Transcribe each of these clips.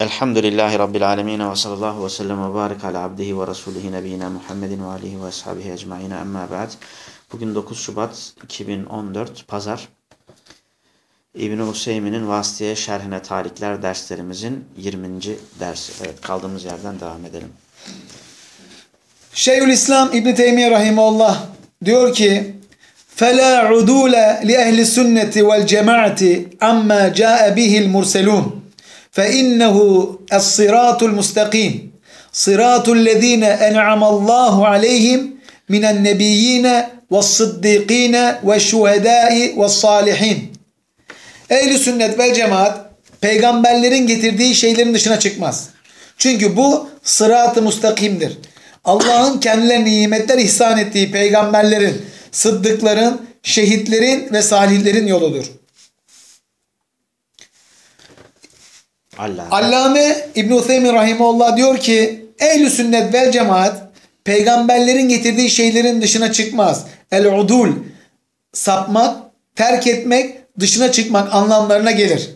Elhamdülillahi Rabbil alemin ve sallallahu ve sellem ve barik ala abdihi ve resulihi nebiyina Muhammedin ve alihi ve ashabihi ecma'in emma ba'd. Bugün 9 Şubat 2014 Pazar. İbn-i Hüseymin'in Vasıtiye Şerhine Talikler derslerimizin 20. dersi. Evet kaldığımız yerden devam edelim. Şeyhülislam İbn Teymiye rahimehullah diyor ki: "Fela udule li ehli sünneti vel cemaati amma caa bihi'l murselun." فإنه الصراط المستقيم صراط الذين أنعم الله عليهم من النبيين والصديقين والشهداء والصالحين Ehli sünnet vel cemaat peygamberlerin getirdiği şeylerin dışına çıkmaz. Çünkü bu sırat-ı mustakimdir. Allah'ın kendilerine nimetler ihsan ettiği peygamberlerin, sıddıkların, şehitlerin ve salihlerin yoludur. Allah. Allame İbn-i Uthaymin Rahimullah diyor ki ehl sünnet vel cemaat peygamberlerin getirdiği şeylerin dışına çıkmaz. El-udul sapmak, terk etmek, dışına çıkmak anlamlarına gelir.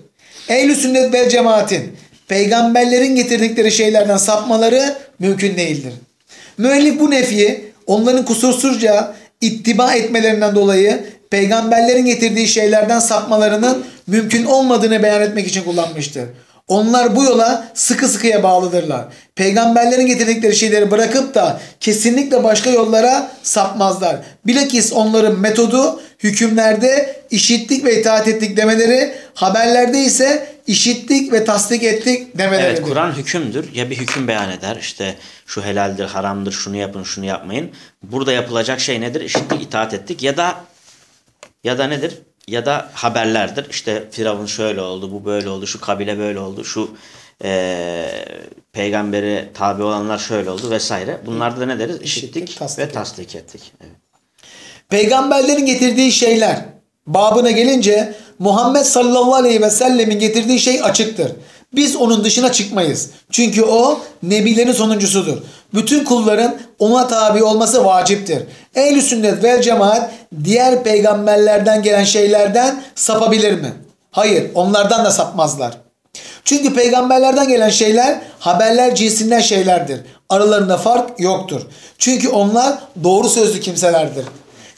ehl sünnet vel cemaatin peygamberlerin getirdikleri şeylerden sapmaları mümkün değildir. Müellif bu nefiyi onların kusursuzca ittiba etmelerinden dolayı peygamberlerin getirdiği şeylerden sapmalarının mümkün olmadığını beyan etmek için kullanmıştır. Onlar bu yola sıkı sıkıya bağlıdırlar. Peygamberlerin getirdikleri şeyleri bırakıp da kesinlikle başka yollara sapmazlar. Bilakis onların metodu hükümlerde işittik ve itaat ettik demeleri, haberlerde ise işittik ve tasdik ettik demeleridir. Evet Kur'an hükümdür. Ya bir hüküm beyan eder. İşte şu helaldir, haramdır, şunu yapın, şunu yapmayın. Burada yapılacak şey nedir? İşittik, itaat ettik ya da ya da nedir? Ya da haberlerdir. İşte Firavun şöyle oldu, bu böyle oldu, şu kabile böyle oldu, şu e, peygamberi tabi olanlar şöyle oldu vesaire. Bunlarda da ne deriz? İşittik, tasdik ve tasdik ettik. Evet. Peygamberlerin getirdiği şeyler babına gelince Muhammed sallallahu aleyhi ve sellemin getirdiği şey açıktır. Biz onun dışına çıkmayız. Çünkü o nebilerin sonuncusudur. Bütün kulların ona tabi olması vaciptir. Ehl-i sünnet vel cemaat diğer peygamberlerden gelen şeylerden sapabilir mi? Hayır onlardan da sapmazlar. Çünkü peygamberlerden gelen şeyler haberler cinsinden şeylerdir. Aralarında fark yoktur. Çünkü onlar doğru sözlü kimselerdir.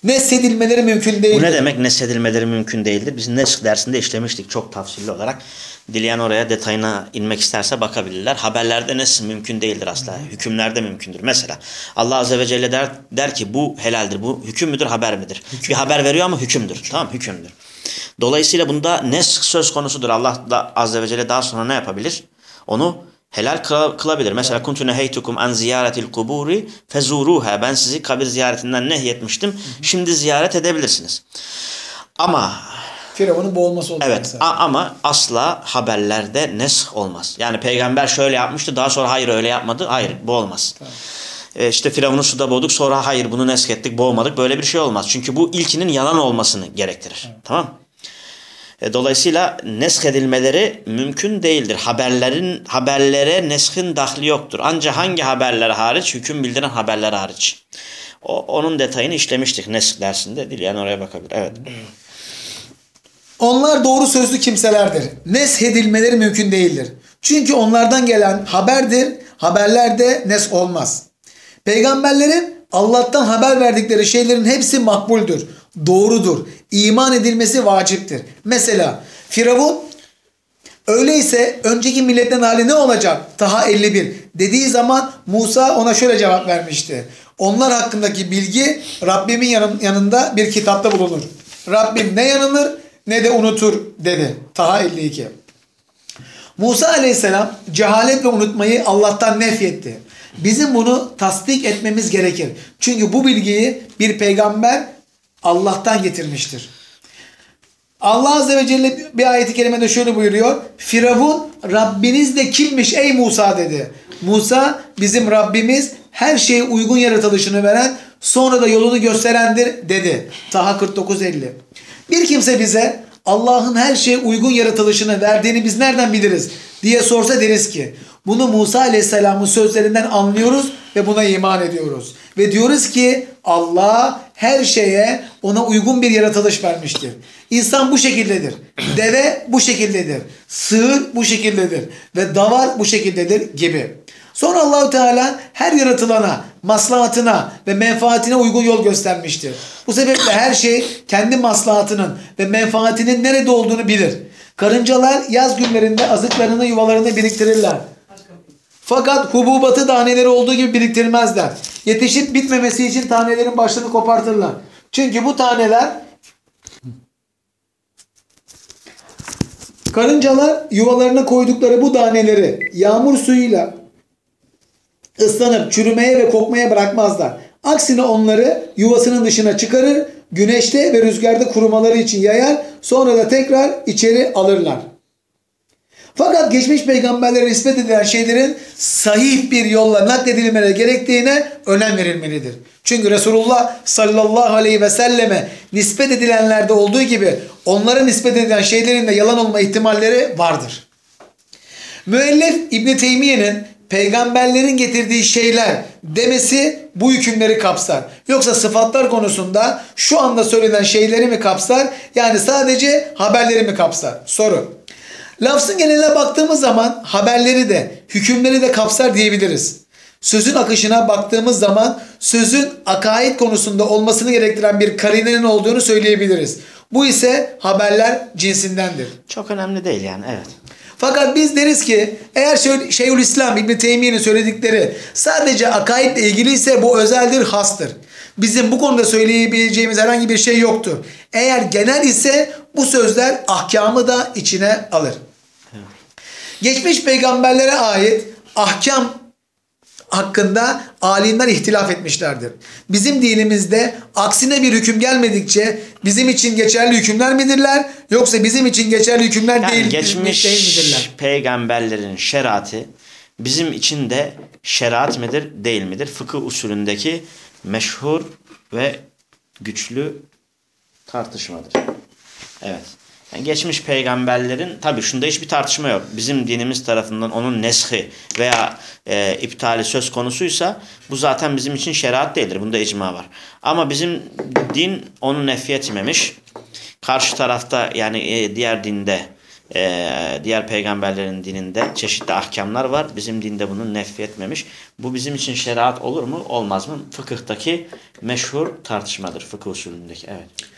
Nesedilmeleri mümkün değildir. Bu ne demek nesedilmeleri mümkün değildir? Biz nesk dersinde işlemiştik çok tafsilli olarak. Dileyen oraya detayına inmek isterse bakabilirler. Haberlerde nesk mümkün değildir asla. Hükümlerde mümkündür. Mesela Allah Azze ve Celle der, der ki bu helaldir. Bu hüküm müdür haber midir? Hüküm. Bir haber veriyor ama hükümdür. Hüküm. Tamam hükümdür. Dolayısıyla bunda nesk söz konusudur. Allah da Azze ve Celle daha sonra ne yapabilir? Onu helal kılabilir. Mesela kuntu neheytukum an ziyaretil kuburi fezuruha. Ben sizi kabir ziyaretinden nehyetmiştim. Şimdi ziyaret edebilirsiniz. Ama Firavun'un boğulması oldu. Evet mesela. ama asla haberlerde nesk olmaz. Yani peygamber şöyle yapmıştı daha sonra hayır öyle yapmadı. Hayır bu olmaz. Tamam. E işte Firavun'u suda boğduk sonra hayır bunu nesk ettik boğmadık. Böyle bir şey olmaz. Çünkü bu ilkinin yalan olmasını gerektirir. Evet. Tamam e, Dolayısıyla nesk edilmeleri mümkün değildir. Haberlerin haberlere neskin dahli yoktur. Ancak hangi haberler hariç? Hüküm bildiren haberler hariç. O, onun detayını işlemiştik nesk dersinde. Dileyen oraya bakabilir. Evet. Onlar doğru sözlü kimselerdir. Nesk edilmeleri mümkün değildir. Çünkü onlardan gelen haberdir. Haberlerde nes olmaz. Peygamberlerin Allah'tan haber verdikleri şeylerin hepsi makbuldür doğrudur. İman edilmesi vaciptir. Mesela Firavun öyleyse önceki milletten hali ne olacak? Taha 51 dediği zaman Musa ona şöyle cevap vermişti. Onlar hakkındaki bilgi Rabbimin yanında bir kitapta bulunur. Rabbim ne yanılır ne de unutur dedi. Taha 52. Musa aleyhisselam cehalet ve unutmayı Allah'tan nefyetti. Bizim bunu tasdik etmemiz gerekir. Çünkü bu bilgiyi bir peygamber Allah'tan getirmiştir. Allah Azze ve Celle bir ayeti kerimede şöyle buyuruyor. Firavun Rabbiniz de kimmiş ey Musa dedi. Musa bizim Rabbimiz her şeye uygun yaratılışını veren sonra da yolunu gösterendir dedi. Taha 49.50 Bir kimse bize Allah'ın her şeye uygun yaratılışını verdiğini biz nereden biliriz diye sorsa deriz ki Bunu Musa Aleyhisselam'ın sözlerinden anlıyoruz ve buna iman ediyoruz. Ve diyoruz ki Allah her şeye ona uygun bir yaratılış vermiştir. İnsan bu şekildedir. Deve bu şekildedir. Sığır bu şekildedir. Ve davar bu şekildedir gibi. Sonra Allahu Teala her yaratılana, maslahatına ve menfaatine uygun yol göstermiştir. Bu sebeple her şey kendi maslahatının ve menfaatinin nerede olduğunu bilir. Karıncalar yaz günlerinde azıklarını yuvalarını biriktirirler. Fakat hububatı taneleri olduğu gibi biriktirmezler. Yetişip bitmemesi için tanelerin başlarını kopartırlar. Çünkü bu taneler karıncalar yuvalarına koydukları bu taneleri yağmur suyuyla ıslanıp çürümeye ve kokmaya bırakmazlar. Aksine onları yuvasının dışına çıkarır, güneşte ve rüzgarda kurumaları için yayar, sonra da tekrar içeri alırlar. Fakat geçmiş peygamberlere nispet edilen şeylerin sahih bir yolla nakledilmeleri gerektiğine önem verilmelidir. Çünkü Resulullah sallallahu aleyhi ve selleme nispet edilenlerde olduğu gibi onlara nispet edilen şeylerin de yalan olma ihtimalleri vardır. Müellif İbn Teymiye'nin peygamberlerin getirdiği şeyler demesi bu hükümleri kapsar. Yoksa sıfatlar konusunda şu anda söylenen şeyleri mi kapsar? Yani sadece haberleri mi kapsar? Soru. Lafzın geneline baktığımız zaman haberleri de hükümleri de kapsar diyebiliriz. Sözün akışına baktığımız zaman sözün akaid konusunda olmasını gerektiren bir karinenin olduğunu söyleyebiliriz. Bu ise haberler cinsindendir. Çok önemli değil yani evet. Fakat biz deriz ki eğer Şeyh- Şeyhülislam İbn Teymiye'nin söyledikleri sadece akaidle ilgili ise bu özeldir, hastır. Bizim bu konuda söyleyebileceğimiz herhangi bir şey yoktur. Eğer genel ise bu sözler ahkamı da içine alır. Geçmiş peygamberlere ait ahkam hakkında alimler ihtilaf etmişlerdir. Bizim dinimizde aksine bir hüküm gelmedikçe bizim için geçerli hükümler midirler yoksa bizim için geçerli hükümler Yani değil, geçmiş değil midirler? peygamberlerin şeriatı bizim için de şeriat midir değil midir? Fıkıh usulündeki meşhur ve güçlü tartışmadır. Evet. Yani geçmiş peygamberlerin tabii şunda hiçbir tartışma yok. Bizim dinimiz tarafından onun neshi veya e, iptali söz konusuysa bu zaten bizim için şeriat değildir. Bunda icma var. Ama bizim din onu nefy etmemiş. Karşı tarafta yani e, diğer dinde e, diğer peygamberlerin dininde çeşitli ahkamlar var. Bizim dinde bunu nefy etmemiş. Bu bizim için şeriat olur mu olmaz mı? Fıkıhtaki meşhur tartışmadır. Fıkıh usulündeki. Evet.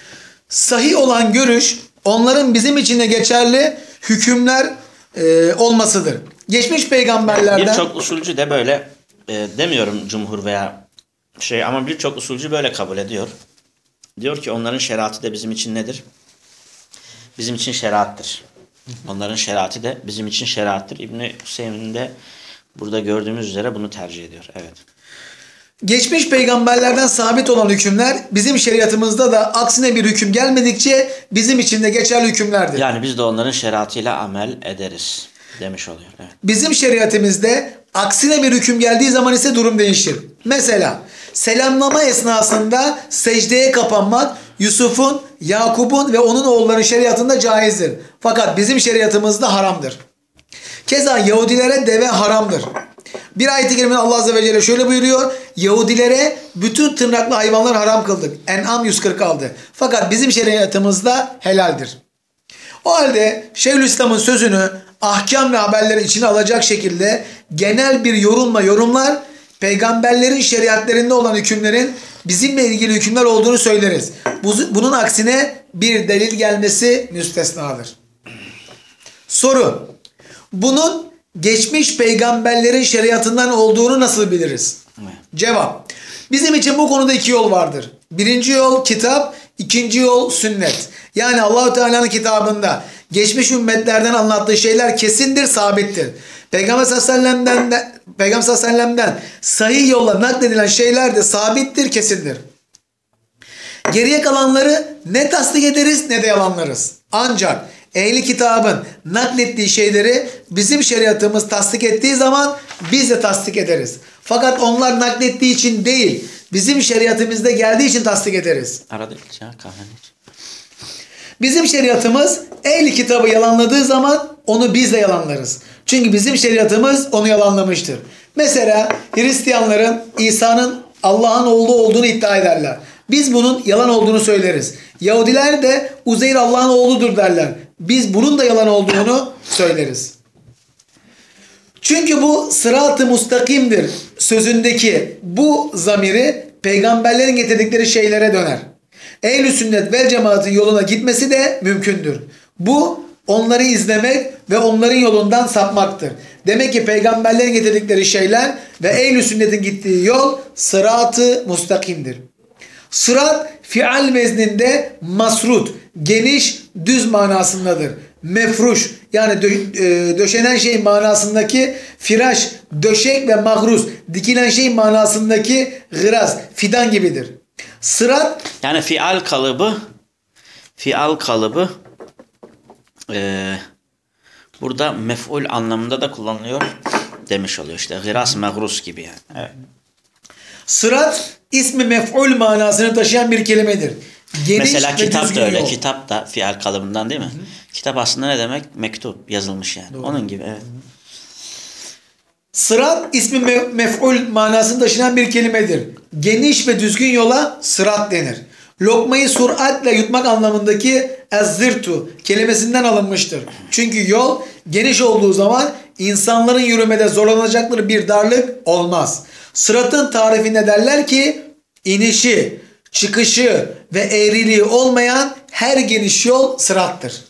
Sahih olan görüş onların bizim için de geçerli hükümler e, olmasıdır. Geçmiş peygamberlerden Birçok usulcü de böyle e, demiyorum cumhur veya şey ama birçok usulcü böyle kabul ediyor. Diyor ki onların şeriatı da bizim için nedir? Bizim için şeriattır. Onların şeriatı da bizim için şeriattır. İbni Hüseyin de burada gördüğümüz üzere bunu tercih ediyor. Evet. Geçmiş peygamberlerden sabit olan hükümler bizim şeriatımızda da aksine bir hüküm gelmedikçe bizim için de geçerli hükümlerdir. Yani biz de onların şeriatıyla amel ederiz demiş oluyor. Evet. Bizim şeriatımızda aksine bir hüküm geldiği zaman ise durum değişir. Mesela selamlama esnasında secdeye kapanmak Yusuf'un, Yakup'un ve onun oğullarının şeriatında caizdir. Fakat bizim şeriatımızda haramdır. Keza Yahudilere deve haramdır. Bir ayet-i kerimede Allah Azze ve Celle şöyle buyuruyor. Yahudilere bütün tırnaklı hayvanlar haram kıldık. En'am 146. Fakat bizim şeriatımızda helaldir. O halde Şeyhülislam'ın sözünü ahkam ve haberleri içine alacak şekilde genel bir yorumla yorumlar peygamberlerin şeriatlerinde olan hükümlerin bizimle ilgili hükümler olduğunu söyleriz. Bu- Bunun aksine bir delil gelmesi müstesnadır. Soru. Bunun geçmiş peygamberlerin şeriatından olduğunu nasıl biliriz? Evet. Cevap. Bizim için bu konuda iki yol vardır. Birinci yol kitap, ikinci yol sünnet. Yani Allahu Teala'nın kitabında geçmiş ümmetlerden anlattığı şeyler kesindir, sabittir. Peygamber sallallahu aleyhi ve sellem'den de, Peygamber sallallahu aleyhi ve sellem'den sahih yolla nakledilen şeyler de sabittir, kesindir. Geriye kalanları ne tasdik ederiz ne de yalanlarız. Ancak ehli kitabın naklettiği şeyleri bizim şeriatımız tasdik ettiği zaman biz de tasdik ederiz. Fakat onlar naklettiği için değil, bizim şeriatımızda geldiği için tasdik ederiz. Arada ya kahveni iç. Bizim şeriatımız ehli kitabı yalanladığı zaman onu biz de yalanlarız. Çünkü bizim şeriatımız onu yalanlamıştır. Mesela Hristiyanların İsa'nın Allah'ın oğlu olduğunu iddia ederler. Biz bunun yalan olduğunu söyleriz. Yahudiler de Uzeyr Allah'ın oğludur derler. Biz bunun da yalan olduğunu söyleriz. Çünkü bu sırat-ı mustakimdir sözündeki bu zamiri peygamberlerin getirdikleri şeylere döner. Ehl-i sünnet ve cemaatin yoluna gitmesi de mümkündür. Bu onları izlemek ve onların yolundan sapmaktır. Demek ki peygamberlerin getirdikleri şeyler ve ehl-i sünnetin gittiği yol sırat-ı mustakimdir. Sırat fial vezninde masrut, geniş, düz manasındadır. Mefruş yani dö- e, döşenen şey manasındaki firaş, döşek ve mahrus, dikilen şey manasındaki gıraz, fidan gibidir. Sırat Yani fial kalıbı fial kalıbı eee, burada mef'ul anlamında da kullanılıyor demiş oluyor işte. Gıras megrus gibi yani. Evet. Sırat ismi mef'ul manasını taşıyan bir kelimedir. Geniş Mesela kitap da öyle. yol. Kitap da fial kalıbından değil mi? Kitap aslında ne demek? Mektup yazılmış yani. Onun gibi evet. Sırat ismi me- mef'ul manasını taşıyan bir kelimedir. Geniş ve düzgün yola sırat denir. Lokmayı suratle yutmak anlamındaki ezzirtu kelimesinden alınmıştır. Çünkü yol geniş olduğu zaman insanların yürümede zorlanacakları bir darlık olmaz. Sıratın tarifinde derler ki inişi, çıkışı ve eğriliği olmayan her geniş yol sırattır.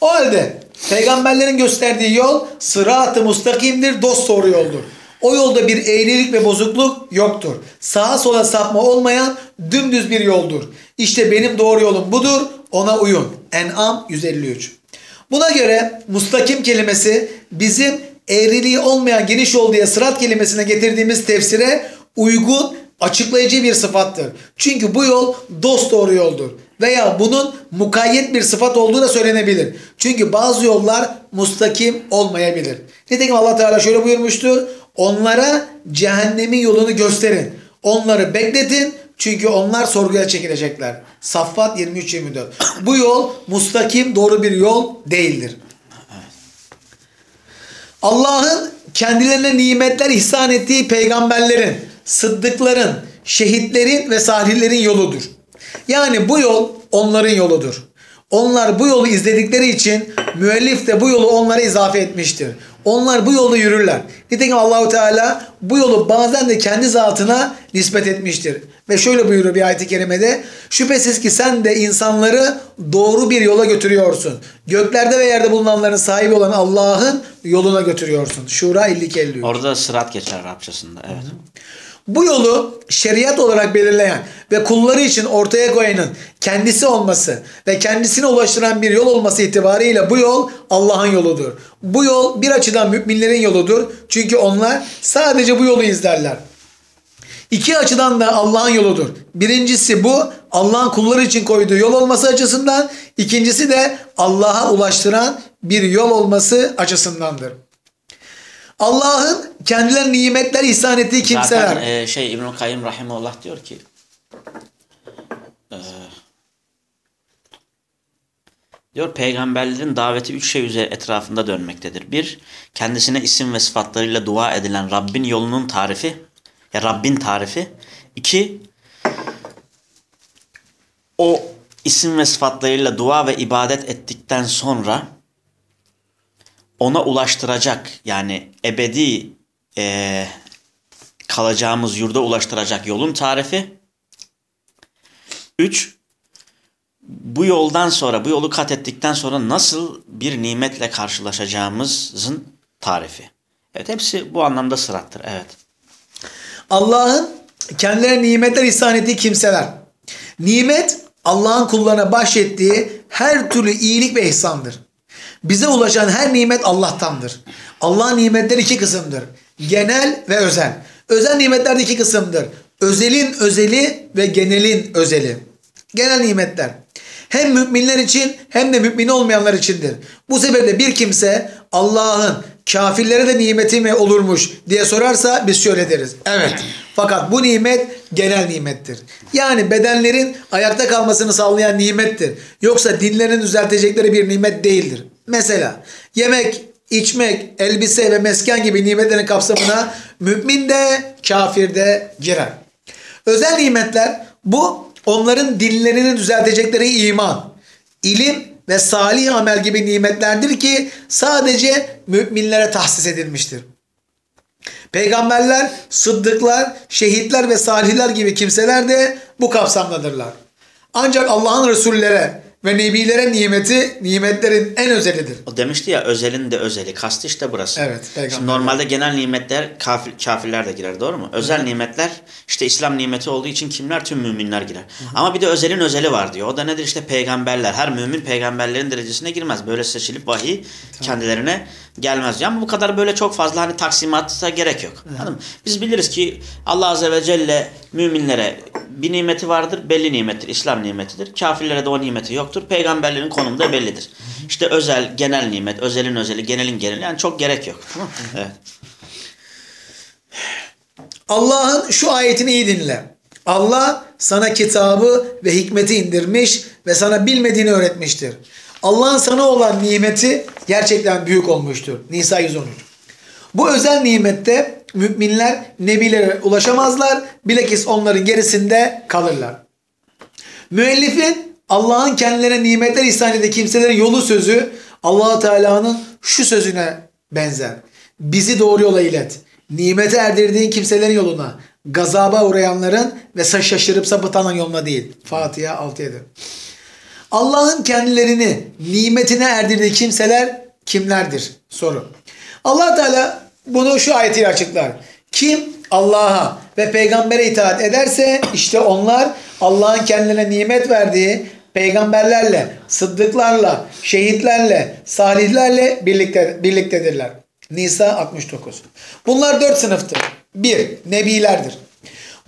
O halde peygamberlerin gösterdiği yol sırat-ı mustakimdir, dost doğru yoldur. O yolda bir eğrilik ve bozukluk yoktur. Sağa sola sapma olmayan dümdüz bir yoldur. İşte benim doğru yolum budur, ona uyun. En'am 153. Buna göre mustakim kelimesi bizim eğriliği olmayan geniş yol diye sırat kelimesine getirdiğimiz tefsire uygun açıklayıcı bir sıfattır. Çünkü bu yol dost doğru yoldur. Veya bunun mukayyet bir sıfat olduğu da söylenebilir. Çünkü bazı yollar mustakim olmayabilir. Nitekim Allah Teala şöyle buyurmuştur. Onlara cehennemin yolunu gösterin. Onları bekletin çünkü onlar sorguya çekilecekler. Saffat 23-24. Bu yol mustakim doğru bir yol değildir. Allah'ın kendilerine nimetler ihsan ettiği peygamberlerin, sıddıkların, şehitlerin ve salihlerin yoludur. Yani bu yol onların yoludur. Onlar bu yolu izledikleri için müellif de bu yolu onlara izafe etmiştir. Onlar bu yolda yürürler. Nitekim Allahu Teala bu yolu bazen de kendi zatına nispet etmiştir. Ve şöyle buyuruyor bir ayet-i kerimede. Şüphesiz ki sen de insanları doğru bir yola götürüyorsun. Göklerde ve yerde bulunanların sahibi olan Allah'ın yoluna götürüyorsun. Şura 52-53. Orada sırat geçer Arapçasında. Evet. Bu yolu şeriat olarak belirleyen ve kulları için ortaya koyanın kendisi olması ve kendisine ulaştıran bir yol olması itibariyle bu yol Allah'ın yoludur. Bu yol bir açıdan müminlerin yoludur. Çünkü onlar sadece bu yolu izlerler. İki açıdan da Allah'ın yoludur. Birincisi bu Allah'ın kulları için koyduğu yol olması açısından. ikincisi de Allah'a ulaştıran bir yol olması açısındandır. Allah'ın kendilerine nimetler ihsan ettiği kimseler. Zaten e, şey İbnül Kayyım Rahimullah diyor ki e, diyor peygamberlerin daveti üç şey üzeri etrafında dönmektedir. Bir, kendisine isim ve sıfatlarıyla dua edilen Rabbin yolunun tarifi ya Rabbin tarifi. İki, o isim ve sıfatlarıyla dua ve ibadet ettikten sonra ona ulaştıracak yani ebedi eee, kalacağımız yurda ulaştıracak yolun tarifi. 3. Bu yoldan sonra, bu yolu kat ettikten sonra nasıl bir nimetle karşılaşacağımızın tarifi. Evet hepsi bu anlamda sırattır. Evet. Allah'ın kendilerine nimetler ihsan ettiği kimseler. Nimet Allah'ın kullarına bahşettiği her türlü iyilik ve ihsandır. Bize ulaşan her nimet Allah'tandır. Allah'ın nimetleri iki kısımdır. Genel ve özel. Özel nimetler de iki kısımdır. Özelin özeli ve genelin özeli. Genel nimetler. Hem müminler için hem de mümin olmayanlar içindir. Bu sebeple bir kimse Allah'ın kafirlere de nimeti mi olurmuş diye sorarsa biz şöyle deriz. Evet. Fakat bu nimet genel nimettir. Yani bedenlerin ayakta kalmasını sağlayan nimettir. Yoksa dinlerin düzeltecekleri bir nimet değildir. Mesela yemek, içmek, elbise ve mesken gibi nimetlerin kapsamına mümin de kafir de girer. Özel nimetler bu onların dinlerini düzeltecekleri iman, ilim ve salih amel gibi nimetlerdir ki sadece müminlere tahsis edilmiştir. Peygamberler, sıddıklar, şehitler ve salihler gibi kimseler de bu kapsamdadırlar. Ancak Allah'ın Resullere ve Nebilere nimeti nimetlerin en özelidir. O demişti ya özelin de özeli. Kastı işte burası. Evet, peygamber. Şimdi normalde genel nimetler kafir, kafirler de girer doğru mu? Özel nimetler işte İslam nimeti olduğu için kimler? Tüm müminler girer. Ama bir de özelin özeli var diyor. O da nedir? İşte peygamberler. Her mümin peygamberlerin derecesine girmez. Böyle seçilip vahiy kendilerine gelmez diyor. Ama bu kadar böyle çok fazla hani taksimata gerek yok. Anladın mı? Biz biliriz ki Allah Azze ve Celle müminlere bir nimeti vardır. Belli nimettir. İslam nimetidir. Kafirlere de o nimeti yoktur. Peygamberlerin konumu da bellidir. İşte özel, genel nimet, özelin özeli, genelin geneli. Yani çok gerek yok. Tamam? Evet. Allah'ın şu ayetini iyi dinle. Allah sana kitabı ve hikmeti indirmiş ve sana bilmediğini öğretmiştir. Allah'ın sana olan nimeti gerçekten büyük olmuştur. Nisa 113. Bu özel nimette müminler nebilere ulaşamazlar. Bilakis onların gerisinde kalırlar. Müellifin Allah'ın kendilerine nimetler ihsan ettiği kimselerin yolu sözü allah Teala'nın şu sözüne benzer. Bizi doğru yola ilet. Nimete erdirdiğin kimselerin yoluna, gazaba uğrayanların ve şaşırıp sapıtanların yoluna değil. Fatiha 6-7. Allah'ın kendilerini nimetine erdirdiği kimseler kimlerdir? Soru. allah Teala bunu şu ayetiyle açıklar. Kim Allah'a ve peygambere itaat ederse işte onlar Allah'ın kendilerine nimet verdiği peygamberlerle, sıddıklarla, şehitlerle, salihlerle birlikte, birliktedirler. Nisa 69. Bunlar dört sınıftır. Bir, nebilerdir.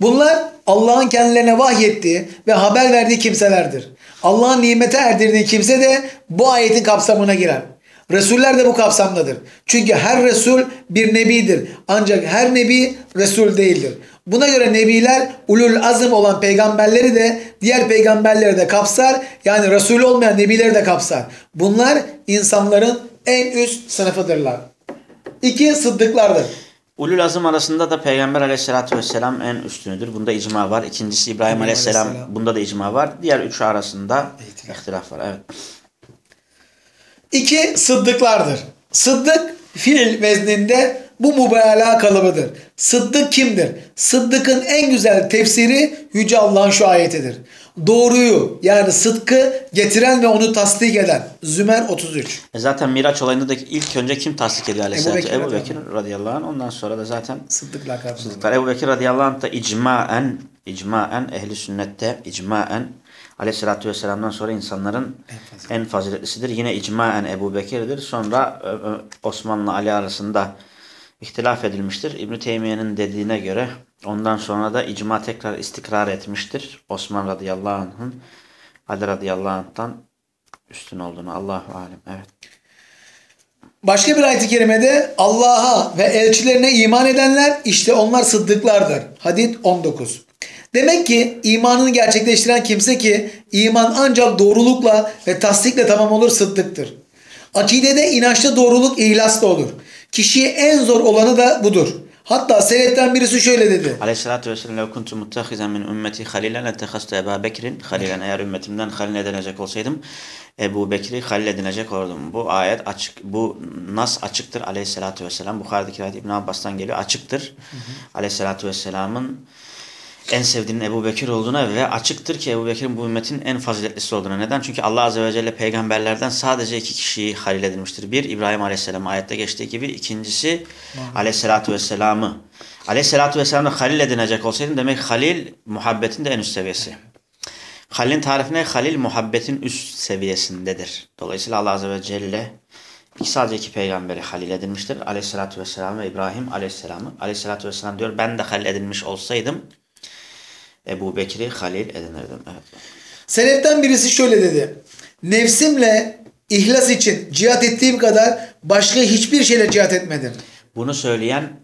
Bunlar Allah'ın kendilerine vahyettiği ve haber verdiği kimselerdir. Allah'ın nimete erdirdiği kimse de bu ayetin kapsamına girer. Resuller de bu kapsamdadır. Çünkü her Resul bir nebidir. Ancak her nebi Resul değildir. Buna göre nebiler ulul azım olan peygamberleri de diğer peygamberleri de kapsar. Yani Resul olmayan nebileri de kapsar. Bunlar insanların en üst sınıfıdırlar. İki sıddıklardır. Ulul azım arasında da Peygamber aleyhissalatü vesselam en üstünüdür. Bunda icma var. İkincisi İbrahim, aleyhisselam. aleyhisselam. Bunda da icma var. Diğer üçü arasında ihtilaf var. Evet. İki sıddıklardır. Sıddık fiil vezninde bu mübalağa kalıbıdır. Sıddık kimdir? Sıddıkın en güzel tefsiri Yüce Allah'ın şu ayetidir. Doğruyu yani sıdkı getiren ve onu tasdik eden. Zümer 33. E zaten Miraç olayında da ilk önce kim tasdik ediyor aleyhissalatü? Bekir Ebu Bekir radıyallahu anh. Ondan sonra da zaten Sıddık lakabı. Sıddıklar. Ebu Bekir radıyallahu anh da icmaen, icmaen ehli sünnette icmaen aleyhissalatü vesselam'dan sonra insanların en faziletlisidir. Yine icmaen Ebu Bekir'dir. Sonra Osman'la Ali arasında ihtilaf edilmiştir. İbn Teymiye'nin dediğine göre ondan sonra da icma tekrar istikrar etmiştir. Osman radıyallahu anh'ın Ali radıyallahu anh'tan üstün olduğunu Allahu alem. Evet. Başka bir ayet-i kerimede Allah'a ve elçilerine iman edenler işte onlar sıddıklardır. Hadid 19. Demek ki imanını gerçekleştiren kimse ki iman ancak doğrulukla ve tasdikle tamam olur sıddıktır. Akidede inançta doğruluk ihlasla olur. Kişiye en zor olanı da budur. Hatta seleften birisi şöyle dedi. Aleyhissalatü vesselam لَوْ كُنْتُ مُتَّخِذًا مِنْ ümmeti خَلِيلًا لَتَّخَذْتُ Ebu Bekir'in halilen eğer ümmetimden halil edinecek olsaydım Ebu Bekir'i halil edinecek olurdum. Bu ayet açık, bu nas açıktır aleyhissalatü vesselam. Bukhari'deki ayet İbn Abbas'tan geliyor. Açıktır. Aleyhissalatü vesselamın en sevdiğinin Ebu Bekir olduğuna ve açıktır ki Ebu Bekir'in bu ümmetin en faziletlisi olduğuna. Neden? Çünkü Allah Azze ve Celle peygamberlerden sadece iki kişiyi halil edilmiştir. Bir, İbrahim Aleyhisselam ayette geçtiği gibi. ikincisi Aleyhisselatü Vesselam'ı. Aleyhisselatü Vesselam'ı halil edinecek olsaydım demek halil muhabbetin de en üst seviyesi. Halil'in tarifine halil muhabbetin üst seviyesindedir. Dolayısıyla Allah Azze ve Celle iki sadece iki peygamberi halil edilmiştir. Aleyhisselatü Vesselam ve İbrahim Aleyhisselam'ı. Aleyhisselatü Vesselam diyor ben de halil edilmiş olsaydım Ebu Bekir'i halil edinirdim. Evet. Seleften birisi şöyle dedi. Nefsimle İhlas için cihat ettiğim kadar başka hiçbir şeyle cihat etmedim. Bunu söyleyen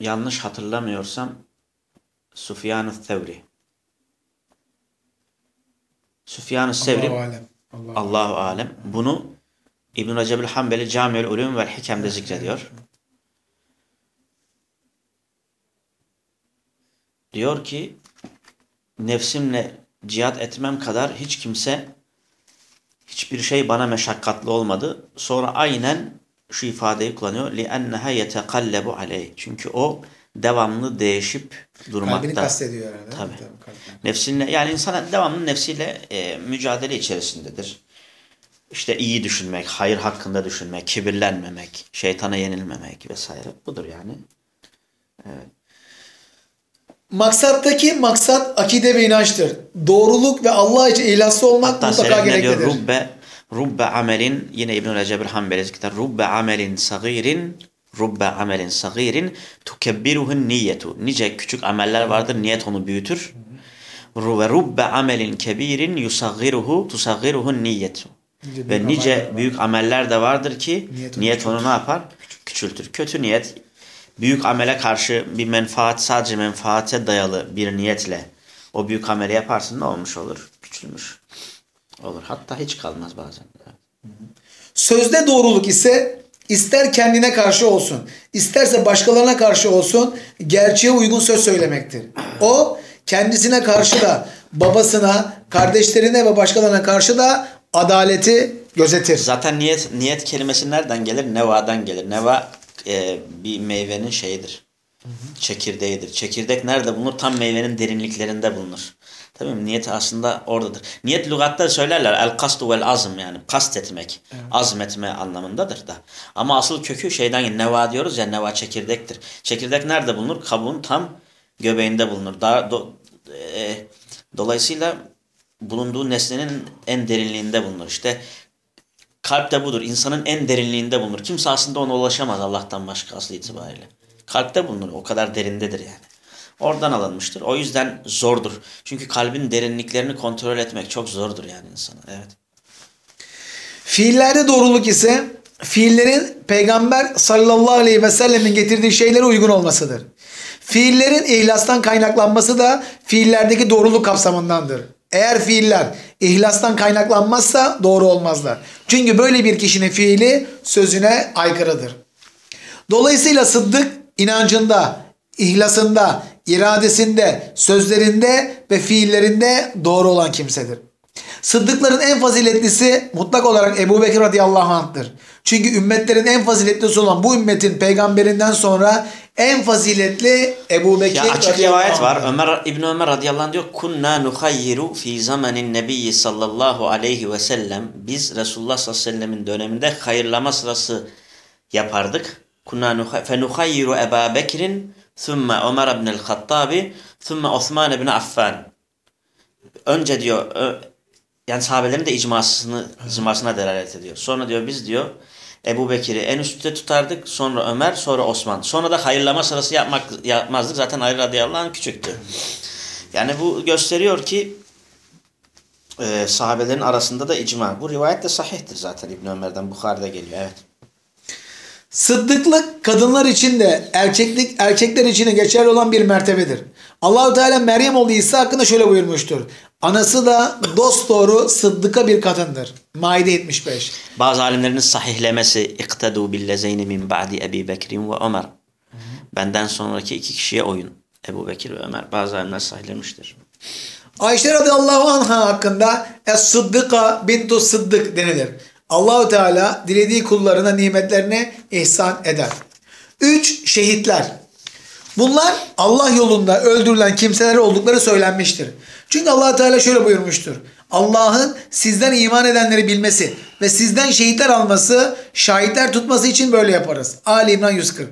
yanlış hatırlamıyorsam Sufyan-ı Sevri. Sufyan-ı Sevri Allahu alem. Allah. Allahu alem bunu İbn Recep el Hanbeli Camiül Ulum ve Hikem'de zikrediyor. Diyor ki nefsimle cihat etmem kadar hiç kimse hiçbir şey bana meşakkatli olmadı. Sonra aynen şu ifadeyi kullanıyor. لِأَنَّهَا يَتَقَلَّبُ عَلَيْهِ Çünkü o devamlı değişip durmakta. Kalbini kastediyor herhalde. Tabii. kalbini. Nefsinle yani insan devamlı nefsiyle e, mücadele içerisindedir. İşte iyi düşünmek, hayır hakkında düşünmek, kibirlenmemek, şeytana yenilmemek vesaire. Budur yani. Maksattaki maksat akide ve inançtır. Doğruluk ve Allah için ihlaslı olmak Hatta mutlaka ne diyor? gereklidir. Rubbe, rubbe amelin yine İbn-i Recep el-Hanbeli zikrer. Rubbe amelin sagirin rubbe amelin sagirin tukebbiruhun niyetu. Nice küçük ameller vardır. Niyet onu büyütür. Ve rubbe amelin kebirin yusaggiruhu tusaggiruhun niyetu. Nice Ve nice ameller büyük ameller de vardır ki niyet onu ne yapar? Küçültür. Kötü niyet büyük amele karşı bir menfaat sadece menfaate dayalı bir niyetle o büyük ameli yaparsın ne olmuş olur? Küçülmüş olur. Hatta hiç kalmaz bazen. Sözde doğruluk ise ister kendine karşı olsun, isterse başkalarına karşı olsun gerçeğe uygun söz söylemektir. O kendisine karşı da babasına, kardeşlerine ve başkalarına karşı da adaleti gözetir. Zaten niyet niyet kelimesi nereden gelir? Nevadan gelir. Neva e, bir meyvenin şeyidir. Çekirdeğidir. Çekirdek nerede bulunur? Tam meyvenin derinliklerinde bulunur. Tabii mi? Niyet aslında oradadır. Niyet lügatta söylerler. El kastu vel azm yani kast etmek. Azmetme anlamındadır da. Ama asıl kökü şeyden neva diyoruz ya neva çekirdektir. Çekirdek nerede bulunur? Kabuğun tam göbeğinde bulunur. Daha, do- e, dolayısıyla bulunduğu nesnenin en derinliğinde bulunur. İşte kalp de budur. İnsanın en derinliğinde bulunur. Kimse aslında ona ulaşamaz Allah'tan başka aslı itibariyle. Kalpte bulunur. O kadar derindedir yani. Oradan alınmıştır. O yüzden zordur. Çünkü kalbin derinliklerini kontrol etmek çok zordur yani insana. Evet. Fiillerde doğruluk ise fiillerin peygamber sallallahu aleyhi ve sellemin getirdiği şeylere uygun olmasıdır. Fiillerin ihlastan kaynaklanması da fiillerdeki doğruluk kapsamındandır. Eğer fiiller ihlastan kaynaklanmazsa doğru olmazlar. Çünkü böyle bir kişinin fiili sözüne aykırıdır. Dolayısıyla sıddık inancında, ihlasında, iradesinde, sözlerinde ve fiillerinde doğru olan kimsedir. Sıddıkların en faziletlisi mutlak olarak Ebu Bekir radıyallahu anh'tır. Çünkü ümmetlerin en faziletlisi olan bu ümmetin peygamberinden sonra en faziletli Ebu Bekir Ya açık rivayet var. Ömer İbn Ömer radıyallahu anh diyor: "Kunna nuhayyiru fi zamanin nebiyyi sallallahu aleyhi ve sellem." Biz Resulullah sallallahu aleyhi ve sellemin döneminde hayırlama sırası yapardık. Kunna nuha- fe nuhayyiru Ebu Bekir'in thumma Ömer ibn el-Hattabi thumma Osman ibn Affan. Önce diyor yani sahabelerin de icmasını, icmasına delalet ediyor. Sonra diyor biz diyor Ebu Bekir'i en üstte tutardık. Sonra Ömer, sonra Osman. Sonra da hayırlama sırası yapmak yapmazdık. Zaten Ali radıyallahu anh küçüktü. Yani bu gösteriyor ki e, sahabelerin arasında da icma. Bu rivayet de sahihtir zaten İbn Ömer'den. Bukhari'de geliyor. Evet. Sıddıklık kadınlar için de erkeklik erkekler için de geçerli olan bir mertebedir. Allahu Teala Meryem oğlu İsa hakkında şöyle buyurmuştur. Anası da dosdoğru sıddıka bir kadındır. Maide 75. Bazı alimlerin sahihlemesi iktadu billezeyni min ba'di Ebi Bekir'in ve Ömer. Benden sonraki iki kişiye oyun. Ebu Bekir ve Ömer. Bazı alimler sahihlemiştir. Ayşe radıyallahu anha hakkında Es-Sıddıka bintu Sıddık denilir. Allahu Teala dilediği kullarına nimetlerini ihsan eder. 3. Şehitler. Bunlar Allah yolunda öldürülen kimseler oldukları söylenmiştir. Çünkü allah Teala şöyle buyurmuştur. Allah'ın sizden iman edenleri bilmesi ve sizden şehitler alması, şahitler tutması için böyle yaparız. Ali İmran 140.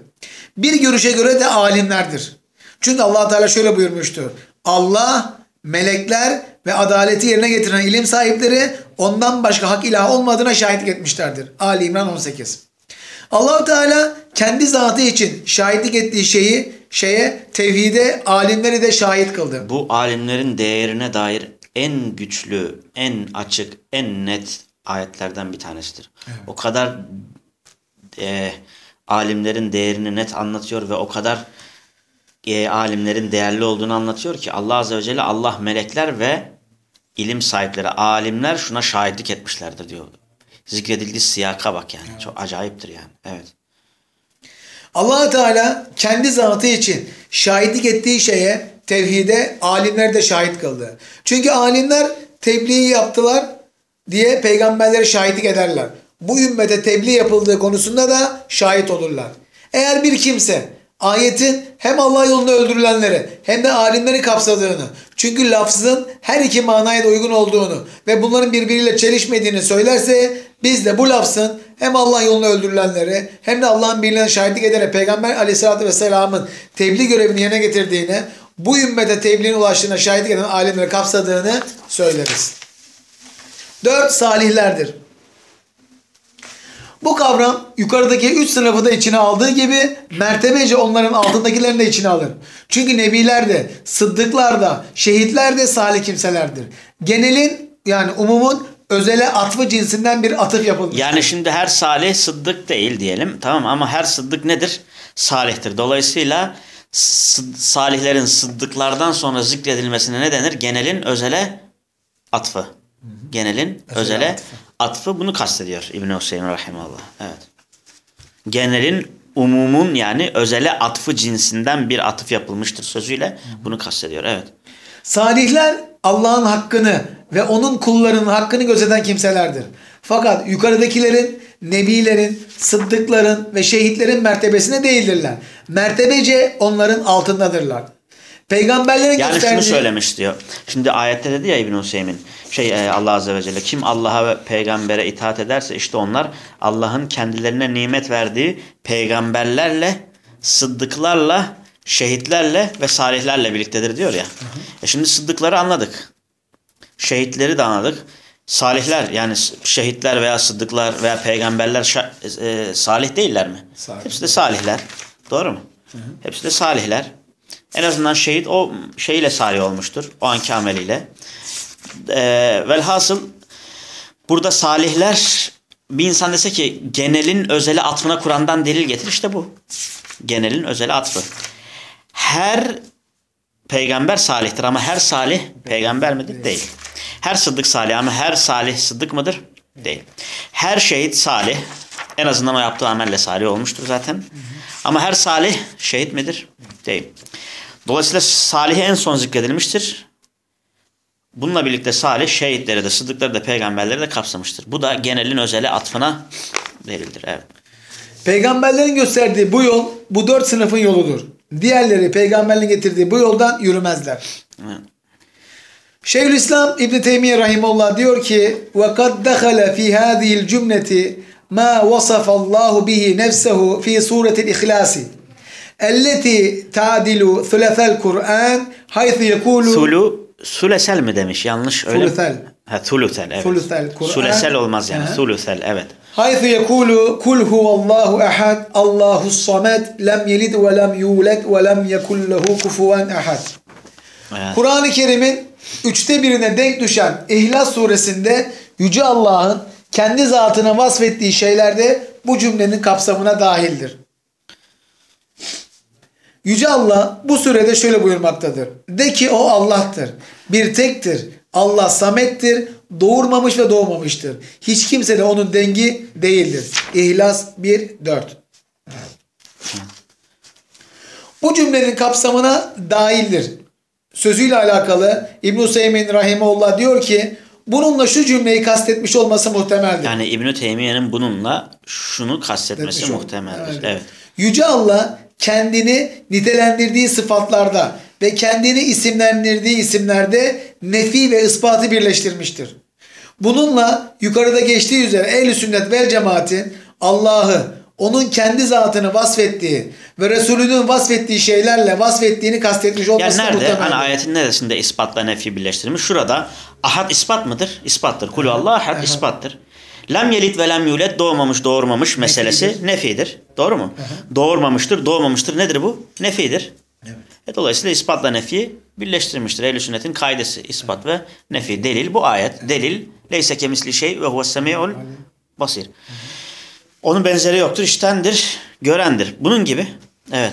Bir görüşe göre de alimlerdir. Çünkü allah Teala şöyle buyurmuştur. Allah, melekler ve adaleti yerine getiren ilim sahipleri ondan başka hak ilah olmadığına şahitlik etmişlerdir. Ali İmran 18. Allahu Teala kendi zatı için şahitlik ettiği şeyi şeye tevhide alimleri de şahit kıldı. Bu alimlerin değerine dair en güçlü, en açık, en net ayetlerden bir tanesidir. O kadar e, alimlerin değerini net anlatıyor ve o kadar e, alimlerin değerli olduğunu anlatıyor ki Allah Azze ve Celle Allah melekler ve ilim sahipleri, alimler şuna şahitlik etmişlerdir diyor. Zikredildiği siyaka bak yani. Çok acayiptir yani. Evet. Allah Teala kendi zatı için şahitlik ettiği şeye tevhide alimler de şahit kıldı. Çünkü alimler tebliği yaptılar diye peygamberlere şahitlik ederler. Bu ümmete tebliğ yapıldığı konusunda da şahit olurlar. Eğer bir kimse ayetin hem Allah yolunda öldürülenleri hem de alimleri kapsadığını, çünkü lafzın her iki manaya da uygun olduğunu ve bunların birbiriyle çelişmediğini söylerse biz de bu lafzın hem Allah yolunda öldürülenleri hem de Allah'ın birliğine şahitlik ederek Peygamber aleyhissalatü vesselamın tebliğ görevini yerine getirdiğini, bu ümmete tebliğin ulaştığına şahitlik eden alimleri kapsadığını söyleriz. Dört salihlerdir. Bu kavram yukarıdaki üç sınıfı da içine aldığı gibi mertebece onların altındakilerini de içine alır. Çünkü nebiler de, sıddıklar da, şehitler de salih kimselerdir. Genelin yani umumun özele atfı cinsinden bir atıf yapılmış. Yani şimdi her salih sıddık değil diyelim. Tamam ama her sıddık nedir? Salihtir. Dolayısıyla salihlerin sıddıklardan sonra zikredilmesine ne denir? Genelin özele atfı. Genelin özele atfı. atfı. bunu kastediyor İbn Hüseyin rahimallah. Evet. Genelin umumun yani özele atfı cinsinden bir atıf yapılmıştır sözüyle bunu kastediyor. Evet. Salihler Allah'ın hakkını ve onun kullarının hakkını gözeten kimselerdir. Fakat yukarıdakilerin, nebilerin, sıddıkların ve şehitlerin mertebesine değildirler. Mertebece onların altındadırlar. Peygamberlerin Yani gösterdiği... şunu söylemiş diyor. Şimdi ayette dedi ya İbn Hüseyin şey e, Allah azze ve celle kim Allah'a ve peygambere itaat ederse işte onlar Allah'ın kendilerine nimet verdiği peygamberlerle, sıddıklarla, şehitlerle ve salihlerle birliktedir diyor ya. E şimdi sıddıkları anladık. Şehitleri de anladık. Salihler yani şehitler veya sıddıklar veya peygamberler şa- e, salih değiller mi? Salih. Hepsi de salihler. Doğru mu? Hepsi de salihler. En azından şehit o şeyle salih olmuştur. O anki ameliyle. Ee, velhasıl burada salihler bir insan dese ki genelin özeli atfına Kur'an'dan delil getir işte bu. Genelin özeli atfı. Her peygamber salihtir ama her salih peygamber midir? Değil. Her sıddık salih ama her salih sıddık mıdır? Değil. Her şehit salih. En azından o yaptığı amelle salih olmuştur zaten. Ama her salih şehit midir? Değil. Dolayısıyla salih en son zikredilmiştir. Bununla birlikte salih şehitleri de, sıddıkları da, peygamberleri de kapsamıştır. Bu da genelin özeli atfına verildir. Evet. Peygamberlerin gösterdiği bu yol bu dört sınıfın yoludur. Diğerleri peygamberlerin getirdiği bu yoldan yürümezler. Evet. Şeyhülislam İbn Teymiye rahimehullah diyor ki: "Ve kad dakhala fi hadihi'l cümleti ma vasafa Allahu bihi nefsehu fi suretil İhlas. Elleti ta'dilu thulathal Kur'an haythu yekulu Sulu, sulesel mi demiş? Yanlış öyle. Sulusel. Ha, thuluthel evet. Sulusel, Kur'an. Sulesel olmaz yani. Aha. Sulusel evet. Haythu yekulu kul huvallahu ehad Allahus samed lem yelid ve lem yulad ve lem yekul lehu kufuven ehad." Kur'an-ı Kerim'in üçte birine denk düşen İhlas suresinde Yüce Allah'ın kendi zatına vasfettiği şeyler de bu cümlenin kapsamına dahildir. Yüce Allah bu surede şöyle buyurmaktadır. De ki o Allah'tır. Bir tektir. Allah samettir. Doğurmamış ve doğmamıştır. Hiç kimse de onun dengi değildir. İhlas 1-4 Bu cümlenin kapsamına dahildir. Sözüyle alakalı İbn-i Hüseyin Rahimullah diyor ki bununla şu cümleyi kastetmiş olması muhtemeldir. Yani İbn-i Teymiye'nin bununla şunu kastetmesi Etmiş muhtemeldir. Evet. Evet. Yüce Allah kendini nitelendirdiği sıfatlarda ve kendini isimlendirdiği isimlerde nefi ve ispatı birleştirmiştir. Bununla yukarıda geçtiği üzere ehl sünnet vel cemaatin Allah'ı onun kendi zatını vasfettiği ve Resulünün vasfettiği şeylerle vasfettiğini kastetmiş Yani olması nerede? muhtemeldir. Hani ayetin neresinde ispatla nefi birleştirilmiş? Şurada ahad ispat mıdır? İspattır. Kulü Allah ahad ispattır. Lem yelit ve lem yulet doğmamış doğurmamış meselesi nefidir. Doğru mu? Doğurmamıştır doğmamıştır nedir bu? Nefidir. E, dolayısıyla ispatla nefi birleştirmiştir. Ehl-i sünnetin kaidesi, ispat ve nefi. Delil bu ayet. Delil leyse kemisli şey ve huve semi'ul basir. Onun benzeri yoktur, iştendir, görendir. Bunun gibi. Evet.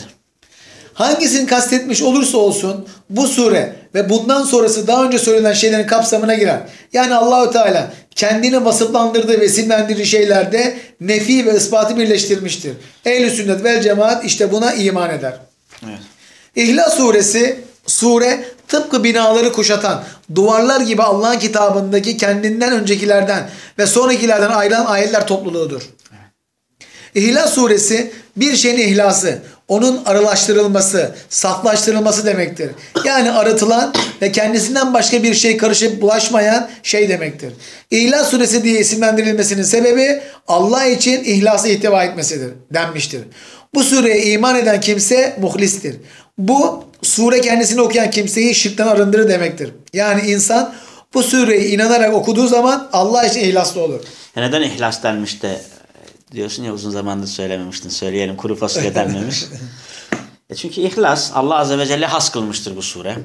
Hangisini kastetmiş olursa olsun bu sure ve bundan sonrası daha önce söylenen şeylerin kapsamına girer. Yani Allahü Teala kendini vasıflandırdığı ve isimlendirdiği şeylerde nefi ve ispatı birleştirmiştir. Ehl-i sünnet vel cemaat işte buna iman eder. Evet. İhlas suresi sure tıpkı binaları kuşatan duvarlar gibi Allah'ın kitabındaki kendinden öncekilerden ve sonrakilerden ayrılan ayetler topluluğudur. İhlas suresi bir şeyin ihlası, onun arılaştırılması, saflaştırılması demektir. Yani arıtılan ve kendisinden başka bir şey karışıp bulaşmayan şey demektir. İhlas suresi diye isimlendirilmesinin sebebi Allah için ihlası ihtiva etmesidir denmiştir. Bu sureye iman eden kimse muhlistir. Bu sure kendisini okuyan kimseyi şirkten arındırır demektir. Yani insan bu sureyi inanarak okuduğu zaman Allah için ihlaslı olur. Ya neden ihlas denmiş de diyorsun ya uzun zamandır söylememiştin. Söyleyelim kuru fasulye denmemiş. e çünkü ihlas Allah Azze ve Celle has kılmıştır bu sure.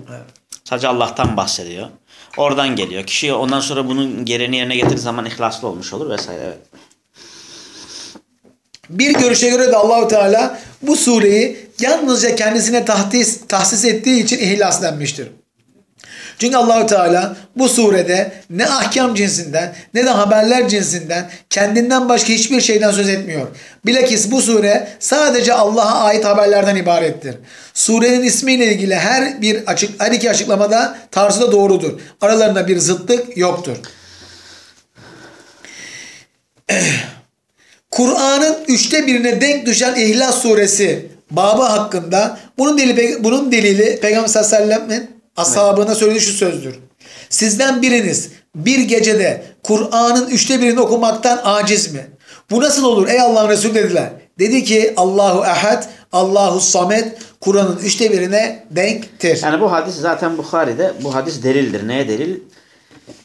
Sadece Allah'tan bahsediyor. Oradan geliyor. Kişi ondan sonra bunun gereğini yerine getirdiği zaman ihlaslı olmuş olur vesaire. Evet. Bir görüşe göre de Allahu Teala bu sureyi yalnızca kendisine tahsis, tahsis ettiği için ihlas denmiştir. Çünkü Allahu Teala bu surede ne ahkam cinsinden ne de haberler cinsinden kendinden başka hiçbir şeyden söz etmiyor. Bilakis bu sure sadece Allah'a ait haberlerden ibarettir. Surenin ismiyle ilgili her bir açık her iki açıklamada tarzı da doğrudur. Aralarında bir zıtlık yoktur. Kur'an'ın üçte birine denk düşen İhlas suresi babı hakkında bunun delili, bunun delili Peygamber sallallahu aleyhi ve sellem'in ashabına söylediği şu sözdür. Sizden biriniz bir gecede Kur'an'ın üçte birini okumaktan aciz mi? Bu nasıl olur ey Allah'ın Resulü dediler. Dedi ki Allahu Ehad, Allahu Samet Kur'an'ın üçte birine denktir. Yani bu hadis zaten Bukhari'de bu hadis delildir. Neye delil?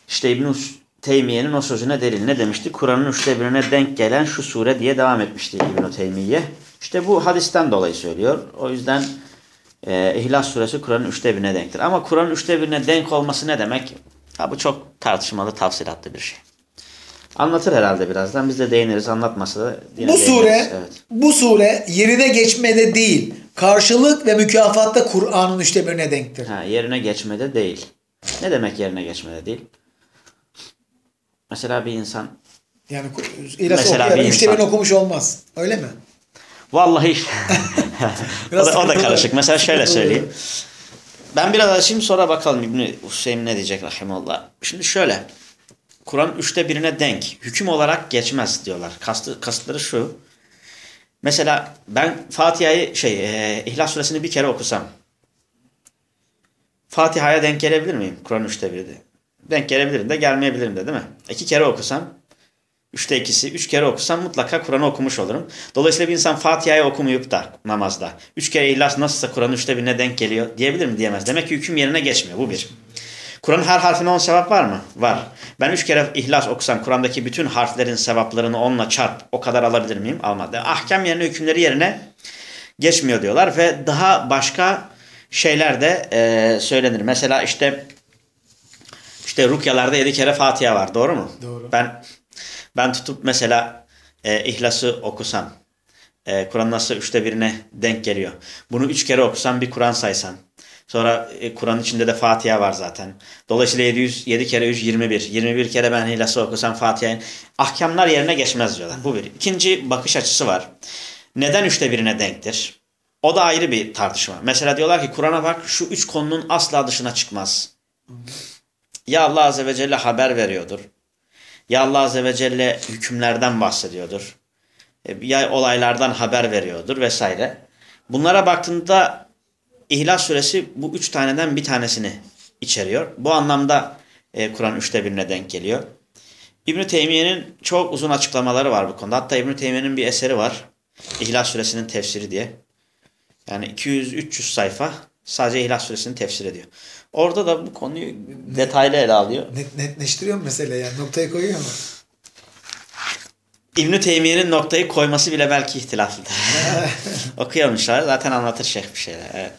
İşte İbn-i Teymiye'nin o sözüne delil. Ne demişti? Kur'an'ın üçte birine denk gelen şu sure diye devam etmişti İbn-i Teymiye. İşte bu hadisten dolayı söylüyor. O yüzden e, İhlas suresi Kur'an'ın üçte birine denktir. Ama Kur'an'ın üçte birine denk olması ne demek? Ha, bu çok tartışmalı, tafsilatlı bir şey. Anlatır herhalde birazdan. Biz de değiniriz. Anlatmasa da yine Bu değiniriz. sure Evet. bu sure yerine geçmede değil, karşılık ve mükafatta Kur'an'ın üçte birine denktir. Ha, yerine geçmede değil. Ne demek yerine geçmede değil? Mesela bir insan Yani İhlas Mesela okuyarak bir üçte birini okumuş olmaz. Öyle mi? Vallahi o, da, o da karışık. Mesela şöyle söyleyeyim. Ben biraz açayım sonra bakalım İbni Hüseyin ne diyecek rahimallah. Şimdi şöyle. Kur'an üçte birine denk. Hüküm olarak geçmez diyorlar. Kastı, kasıtları şu. Mesela ben Fatiha'yı şey e, İhlas suresini bir kere okusam. Fatiha'ya denk gelebilir miyim? Kur'an üçte birde. Denk gelebilirim de gelmeyebilirim de değil mi? İki kere okusam Üçte ikisi. Üç kere okusam mutlaka Kur'an'ı okumuş olurum. Dolayısıyla bir insan Fatiha'yı okumayıp da namazda. Üç kere İhlas nasılsa Kur'an'ın üçte birine denk geliyor diyebilir mi? Diyemez. Demek ki hüküm yerine geçmiyor. Bu bir. Kur'an'ın her harfine on sevap var mı? Var. Ben üç kere İhlas okusam Kur'an'daki bütün harflerin sevaplarını onunla çarp. O kadar alabilir miyim? Almadı. Ahkam yerine hükümleri yerine geçmiyor diyorlar. Ve daha başka şeyler de e, söylenir. Mesela işte işte rukyalarda yedi kere Fatiha var. Doğru mu? Doğru. Ben ben tutup mesela e, İhlas'ı okusam, e, Kur'an nasıl üçte birine denk geliyor. Bunu üç kere okusam bir Kur'an saysam. Sonra e, Kur'an'ın içinde de Fatiha var zaten. Dolayısıyla 700, 7 kere 3 21. 21 kere ben İhlas'ı okusam Fatiha'yı. Ahkamlar yerine geçmez diyorlar. Bu bir. İkinci bakış açısı var. Neden üçte birine denktir? O da ayrı bir tartışma. Mesela diyorlar ki Kur'an'a bak şu üç konunun asla dışına çıkmaz. Ya Allah Azze ve Celle haber veriyordur. Ya Allah Azze ve Celle hükümlerden bahsediyordur. E, Ya olaylardan haber veriyordur vesaire. Bunlara baktığında İhlas suresi bu üç taneden bir tanesini içeriyor. Bu anlamda e, Kur'an üçte birine denk geliyor. İbn-i Teymiye'nin çok uzun açıklamaları var bu konuda. Hatta İbn-i Teymiye'nin bir eseri var. İhlas suresinin tefsiri diye. Yani 200-300 sayfa sadece İhlas suresini tefsir ediyor. Orada da bu konuyu detaylı ele alıyor. Net, netleştiriyor mu mesele yani? Noktayı koyuyor mu? İbn-i Teymiye'nin noktayı koyması bile belki ihtilaflıdır. Okuyalım inşallah. Zaten anlatır şeyh bir şeyler. Evet.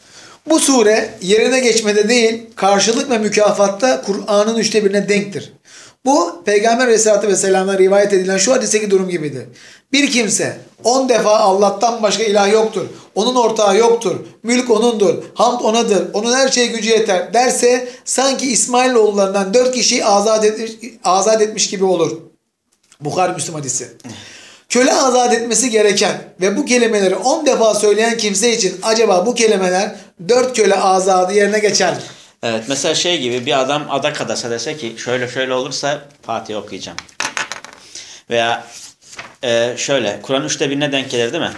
Bu sure yerine geçmede değil, karşılık ve mükafatta Kur'an'ın üçte birine denktir. Bu Peygamber Aleyhisselatü Vesselam'dan rivayet edilen şu hadisteki durum gibidir. Bir kimse on defa Allah'tan başka ilah yoktur, onun ortağı yoktur, mülk onundur, hamd onadır, onun her şeye gücü yeter derse sanki İsmailoğullarından dört kişiyi azat etmiş, azat etmiş gibi olur. Bukhari Müslüm hadisi. Köle azat etmesi gereken ve bu kelimeleri 10 defa söyleyen kimse için acaba bu kelimeler 4 köle azadı yerine geçer? Evet mesela şey gibi bir adam adak adasa dese ki şöyle şöyle olursa Fatih okuyacağım. Veya e, şöyle Kur'an üçte birine denk gelir değil mi?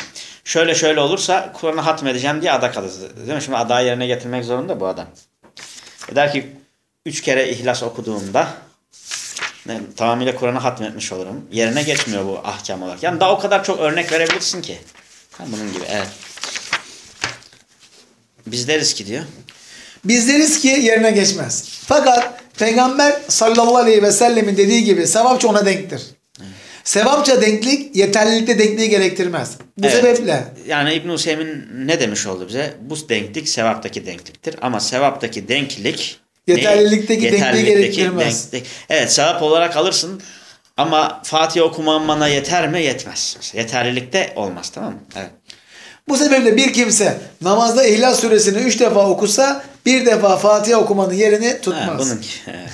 Şöyle şöyle olursa Kur'an'ı hatmedeceğim diye adak adası. Değil mi? Şimdi adağı yerine getirmek zorunda bu adam. E der ki üç kere ihlas okuduğumda ne, tamamıyla Kur'an'ı hatmetmiş olurum. Yerine geçmiyor bu ahkam olarak. Yani daha o kadar çok örnek verebilirsin ki. Bunun gibi evet. Biz deriz ki diyor. Biz deriz ki yerine geçmez. Fakat Peygamber sallallahu aleyhi ve sellemin dediği gibi sevapça ona denktir. Sevapça denklik yeterlilikte denkliği gerektirmez. Bu Evet. sebeple Yani İbn Hüseyin ne demiş oldu bize? Bu denklik sevaptaki denkliktir. Ama sevaptaki denklik Yeterlilikteki neyi? denkliği gerektirmez. denklik. Evet sevap olarak alırsın ama Fatiha okuman bana yeter mi? Yetmez. Yeterlilikte olmaz tamam mı? Evet. Bu sebeple bir kimse namazda İhlas suresini 3 defa okusa bir defa Fatiha okumanın yerini tutmaz. Ha, bunun evet.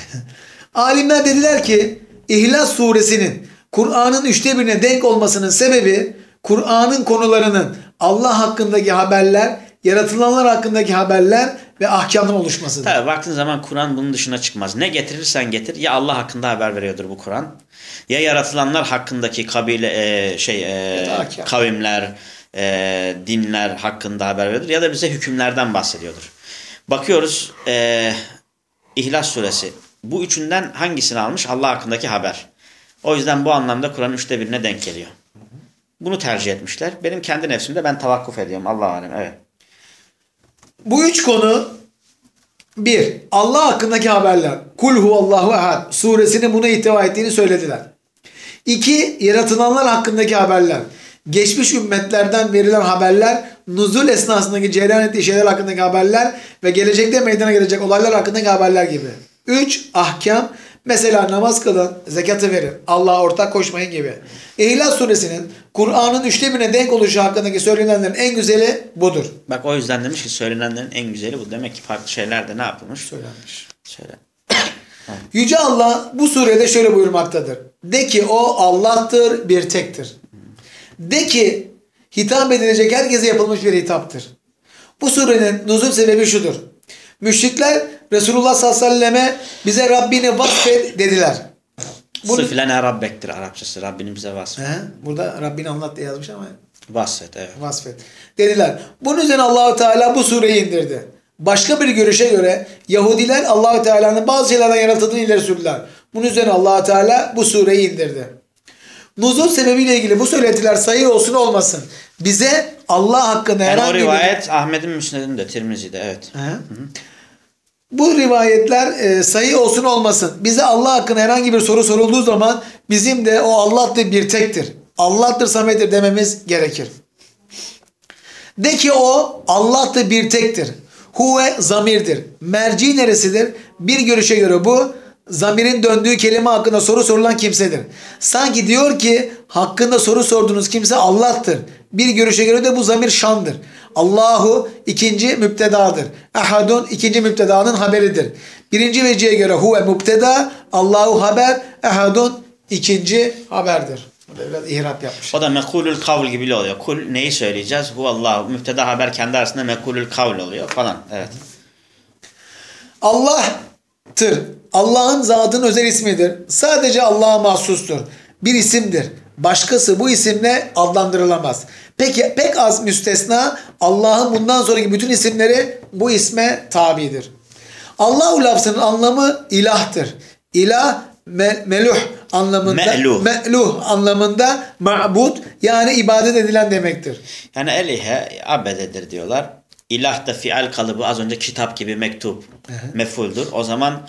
Alimler dediler ki İhlas suresinin Kur'an'ın üçte birine denk olmasının sebebi Kur'an'ın konularının Allah hakkındaki haberler, yaratılanlar hakkındaki haberler ve ahkamdan oluşmasıdır. Tabii baktığın zaman Kur'an bunun dışına çıkmaz. Ne getirirsen getir ya Allah hakkında haber veriyordur bu Kur'an. Ya yaratılanlar hakkındaki kabile e, şey e, ahkam. kavimler, e, dinler hakkında haber veriyordur ya da bize hükümlerden bahsediyordur. Bakıyoruz e, İhlas suresi. Bu üçünden hangisini almış? Allah hakkındaki haber. O yüzden bu anlamda Kur'an üçte birine denk geliyor. Bunu tercih etmişler. Benim kendi nefsimde ben tavakkuf ediyorum. Allah alem. Evet. Bu üç konu bir, Allah hakkındaki haberler. Kul huvallahu ehad suresinin buna ihtiva ettiğini söylediler. İki, yaratılanlar hakkındaki haberler. Geçmiş ümmetlerden verilen haberler, nuzul esnasındaki cereyan ettiği şeyler hakkındaki haberler ve gelecekte meydana gelecek olaylar hakkındaki haberler gibi. Üç, ahkam. Mesela namaz kılın, zekatı verin, Allah'a ortak koşmayın gibi. İhlas suresinin Kur'an'ın üçte birine denk oluşu hakkındaki söylenenlerin en güzeli budur. Bak o yüzden demiş ki söylenenlerin en güzeli bu. Demek ki farklı şeyler de ne yapılmış? Söylenmiş. Söyle. Yüce Allah bu surede şöyle buyurmaktadır. De ki o Allah'tır, bir tektir. De ki hitap edilecek herkese yapılmış bir hitaptır. Bu surenin nuzul sebebi şudur. Müşrikler Resulullah sallallahu aleyhi ve selleme bize Rabbini vasfet dediler. Bunu- Sıf lene rabbektir Arapçası. Rabbinin bize vasfı. He, burada Rabbini anlat diye yazmış ama Vasfet evet. vasfet. Dediler. Bunun üzerine Allahu Teala bu sureyi indirdi. Başka bir görüşe göre Yahudiler Allahu Teala'nın bazı şeylerden yaratıldığını ileri sürdüler. Bunun üzerine Allahu Teala bu sureyi indirdi. Nuzul sebebiyle ilgili bu söylentiler sayı olsun olmasın. Bize Allah hakkında Yani o herhangi bir... rivayet Ahmet'in Müsned'inde, Tirmizi'de evet. He? Bu rivayetler e, sayı olsun olmasın. Bize Allah hakkında herhangi bir soru sorulduğu zaman bizim de o Allah'tır bir tektir. Allah'tır samettir dememiz gerekir. De ki o Allah'tır bir tektir. Huve zamirdir. Merci neresidir? Bir görüşe göre bu zamirin döndüğü kelime hakkında soru sorulan kimsedir. Sanki diyor ki hakkında soru sorduğunuz kimse Allah'tır. Bir görüşe göre de bu zamir şandır. Allahu ikinci müptedadır. Ehadun ikinci müptedanın haberidir. Birinci vecihe göre huve müpteda, Allahu haber, ehadun ikinci haberdir. Burada biraz ihrap yapmış. O da mekulül kavl gibi oluyor. Kul neyi söyleyeceğiz? Hu Allah. Müpteda haber kendi arasında mekulül kavl oluyor falan. Evet. Allah'tır. Allah'ın zatının özel ismidir. Sadece Allah'a mahsustur. Bir isimdir. Başkası bu isimle adlandırılamaz. Peki pek az müstesna Allah'ın bundan sonraki bütün isimleri bu isme tabidir. Allahu lafzının anlamı ilahtır. İlah me- meluh anlamında Me'luh. me'luh anlamında ma'bud yani ibadet edilen demektir. Yani elihe abededir diyorlar. İlah da fial kalıbı az önce kitap gibi mektup, mefuldur. O zaman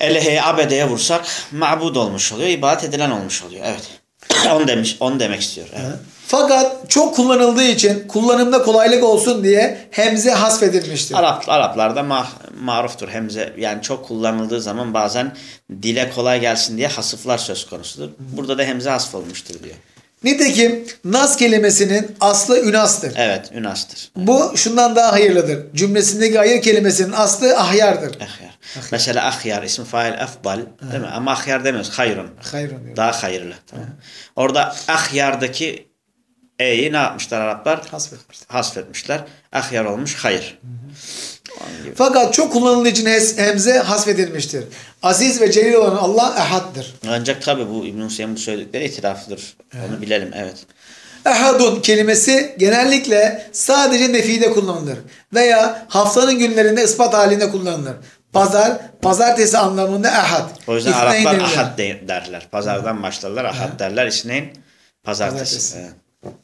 elehe'ye abedeye vursak ma'bud olmuş oluyor, ibadet edilen olmuş oluyor. Evet. onu demiş, onu demek istiyor. Evet. Fakat çok kullanıldığı için kullanımda kolaylık olsun diye hemze hasfedilmiştir. Arap Araplarda ma maruftur hemze. Yani çok kullanıldığı zaman bazen dile kolay gelsin diye hasıflar söz konusudur. Burada da hemze hasf olmuştur diyor. Nitekim nas kelimesinin aslı ünastır. Evet, ünastır. Bu şundan daha hayırlıdır. Cümlesindeki hayır kelimesinin aslı ahyardır. Ahyar. Mesela ahyar ismi fail efbal değil mi? Ama ahyar demiyoruz. Hayrun. Hayrun diyor. Daha hayırlı. Tamam. Orada ahyardaki e'yi ne yapmışlar Araplar? Hasfetmiştir. Hasfetmişler. Ahyar olmuş hayır. Fakat çok kullanıldığı için hemze hasfedilmiştir. Aziz ve celil olan Allah ehaddır. Ancak tabi bu İbn-i Hüseyin bu söyledikleri itirafıdır. Onu bilelim evet. Ehadun kelimesi genellikle sadece nefide kullanılır veya haftanın günlerinde ispat halinde kullanılır. Pazar, pazartesi anlamında ehad. O yüzden İthneyn Araplar denilir. ahad de- derler. Pazardan başlarlar ahad derler. İsneyn pazartesi. Pazartesi. Evet.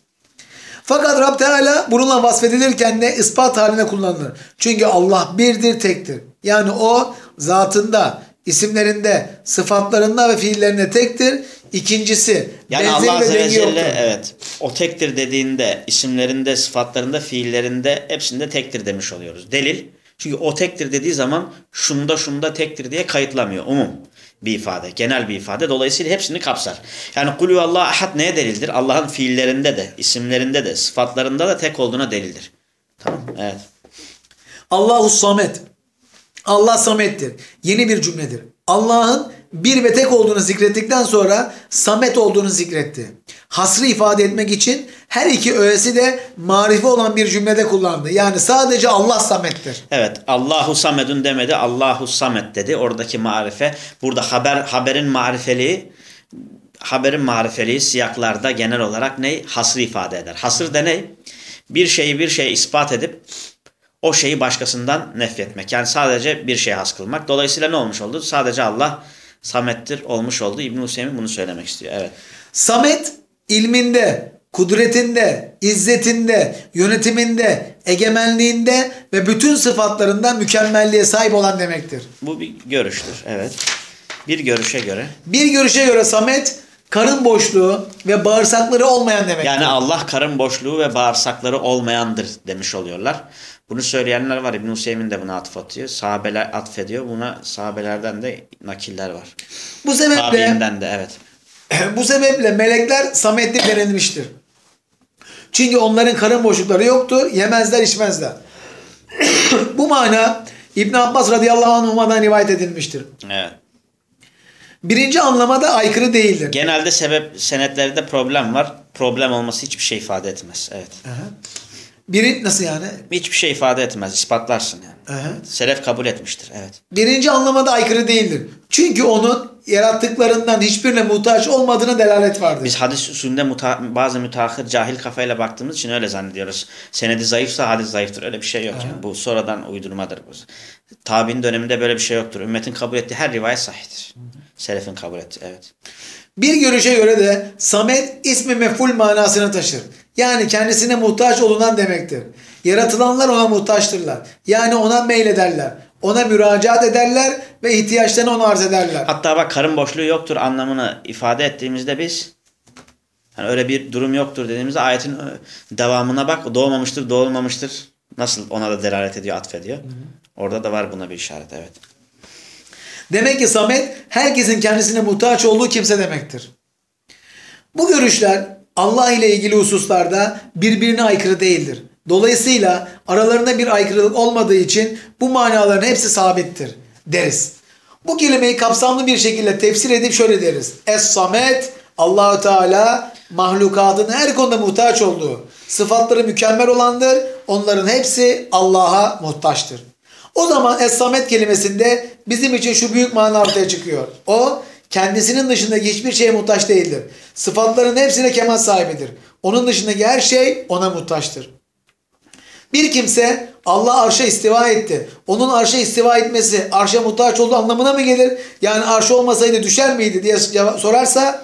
Fakat Rab Teala bununla vasfedilirken de ispat halinde kullanılır. Çünkü Allah birdir, tektir. Yani o zatında, isimlerinde, sıfatlarında ve fiillerinde tektir. İkincisi, Yani Allah ve Azze ve dengi Celle yoktur. evet o tektir dediğinde isimlerinde, sıfatlarında, fiillerinde hepsinde tektir demiş oluyoruz. Delil. Çünkü o tektir dediği zaman şunda şunda tektir diye kayıtlamıyor. Umum bir ifade, genel bir ifade. Dolayısıyla hepsini kapsar. Yani kulü Allah ahad neye delildir? Allah'ın fiillerinde de, isimlerinde de, sıfatlarında da tek olduğuna delildir. Tamam. Evet. Allahu Samet. Allah Samet'tir. Yeni bir cümledir. Allah'ın bir ve tek olduğunu zikrettikten sonra Samet olduğunu zikretti. Hasrı ifade etmek için her iki öğesi de marife olan bir cümlede kullandı. Yani sadece Allah Samet'tir. Evet. Allahu Samedun demedi. Allahu Samet dedi. Oradaki marife. Burada haber haberin marifeliği haberin marifeliği siyaklarda genel olarak ne? Hasrı ifade eder. Hasır da ne? Bir şeyi bir şeye ispat edip o şeyi başkasından nefretmek. Yani sadece bir şeye has kılmak. Dolayısıyla ne olmuş oldu? Sadece Allah Samet'tir olmuş oldu. İbn-i Hüseyin bunu söylemek istiyor. Evet. Samet ilminde, kudretinde, izzetinde, yönetiminde, egemenliğinde ve bütün sıfatlarında mükemmelliğe sahip olan demektir. Bu bir görüştür. Evet. Bir görüşe göre. Bir görüşe göre Samet karın boşluğu ve bağırsakları olmayan demektir. Yani Allah karın boşluğu ve bağırsakları olmayandır demiş oluyorlar. Bunu söyleyenler var. İbn-i Hüseyin de buna atf atıyor. Sahabeler atfediyor. Buna sahabelerden de nakiller var. bu sebeple Tabiinden de evet. bu sebeple melekler Samet'li denilmiştir. Çünkü onların karın boşlukları yoktur. Yemezler, içmezler. bu mana İbn Abbas radıyallahu anhuma'dan rivayet edilmiştir. Evet. Birinci anlamada aykırı değildir. Genelde sebep senetlerde problem var. Problem olması hiçbir şey ifade etmez. Evet. Biri nasıl yani? Hiçbir şey ifade etmez. İspatlarsın yani. Aha. Selef kabul etmiştir. Evet. Birinci anlamada aykırı değildir. Çünkü onun yarattıklarından hiçbirine muhtaç olmadığına delalet vardır. Biz hadis usulünde muta, bazı müteahhir cahil kafayla baktığımız için öyle zannediyoruz. Senedi zayıfsa hadis zayıftır. Öyle bir şey yok. Yani. Bu sonradan uydurmadır. Bu. Tabi'nin döneminde böyle bir şey yoktur. Ümmetin kabul ettiği her rivayet sahihtir. Selefin kabul ettiği. Evet. Bir görüşe göre de Samet ismi meful manasını taşır. Yani kendisine muhtaç olunan demektir. Yaratılanlar ona muhtaçtırlar. Yani ona meylederler. Ona müracaat ederler ve ihtiyaçlarını ona arz ederler. Hatta bak karın boşluğu yoktur anlamını ifade ettiğimizde biz hani öyle bir durum yoktur dediğimizde ayetin e, devamına bak doğmamıştır doğulmamıştır nasıl ona da delalet ediyor atfediyor. Orada da var buna bir işaret evet. Demek ki Samet herkesin kendisine muhtaç olduğu kimse demektir. Bu görüşler Allah ile ilgili hususlarda birbirine aykırı değildir. Dolayısıyla aralarında bir aykırılık olmadığı için bu manaların hepsi sabittir deriz. Bu kelimeyi kapsamlı bir şekilde tefsir edip şöyle deriz. Es-Samet Allahu Teala mahlukatın her konuda muhtaç olduğu, sıfatları mükemmel olandır. Onların hepsi Allah'a muhtaçtır. O zaman Es-Samet kelimesinde bizim için şu büyük mana ortaya çıkıyor. O kendisinin dışındaki hiçbir şeye muhtaç değildir. Sıfatların hepsine kemal sahibidir. Onun dışındaki her şey ona muhtaçtır. Bir kimse Allah arşa istiva etti. Onun arşa istiva etmesi arşa muhtaç olduğu anlamına mı gelir? Yani arş olmasaydı düşer miydi diye sorarsa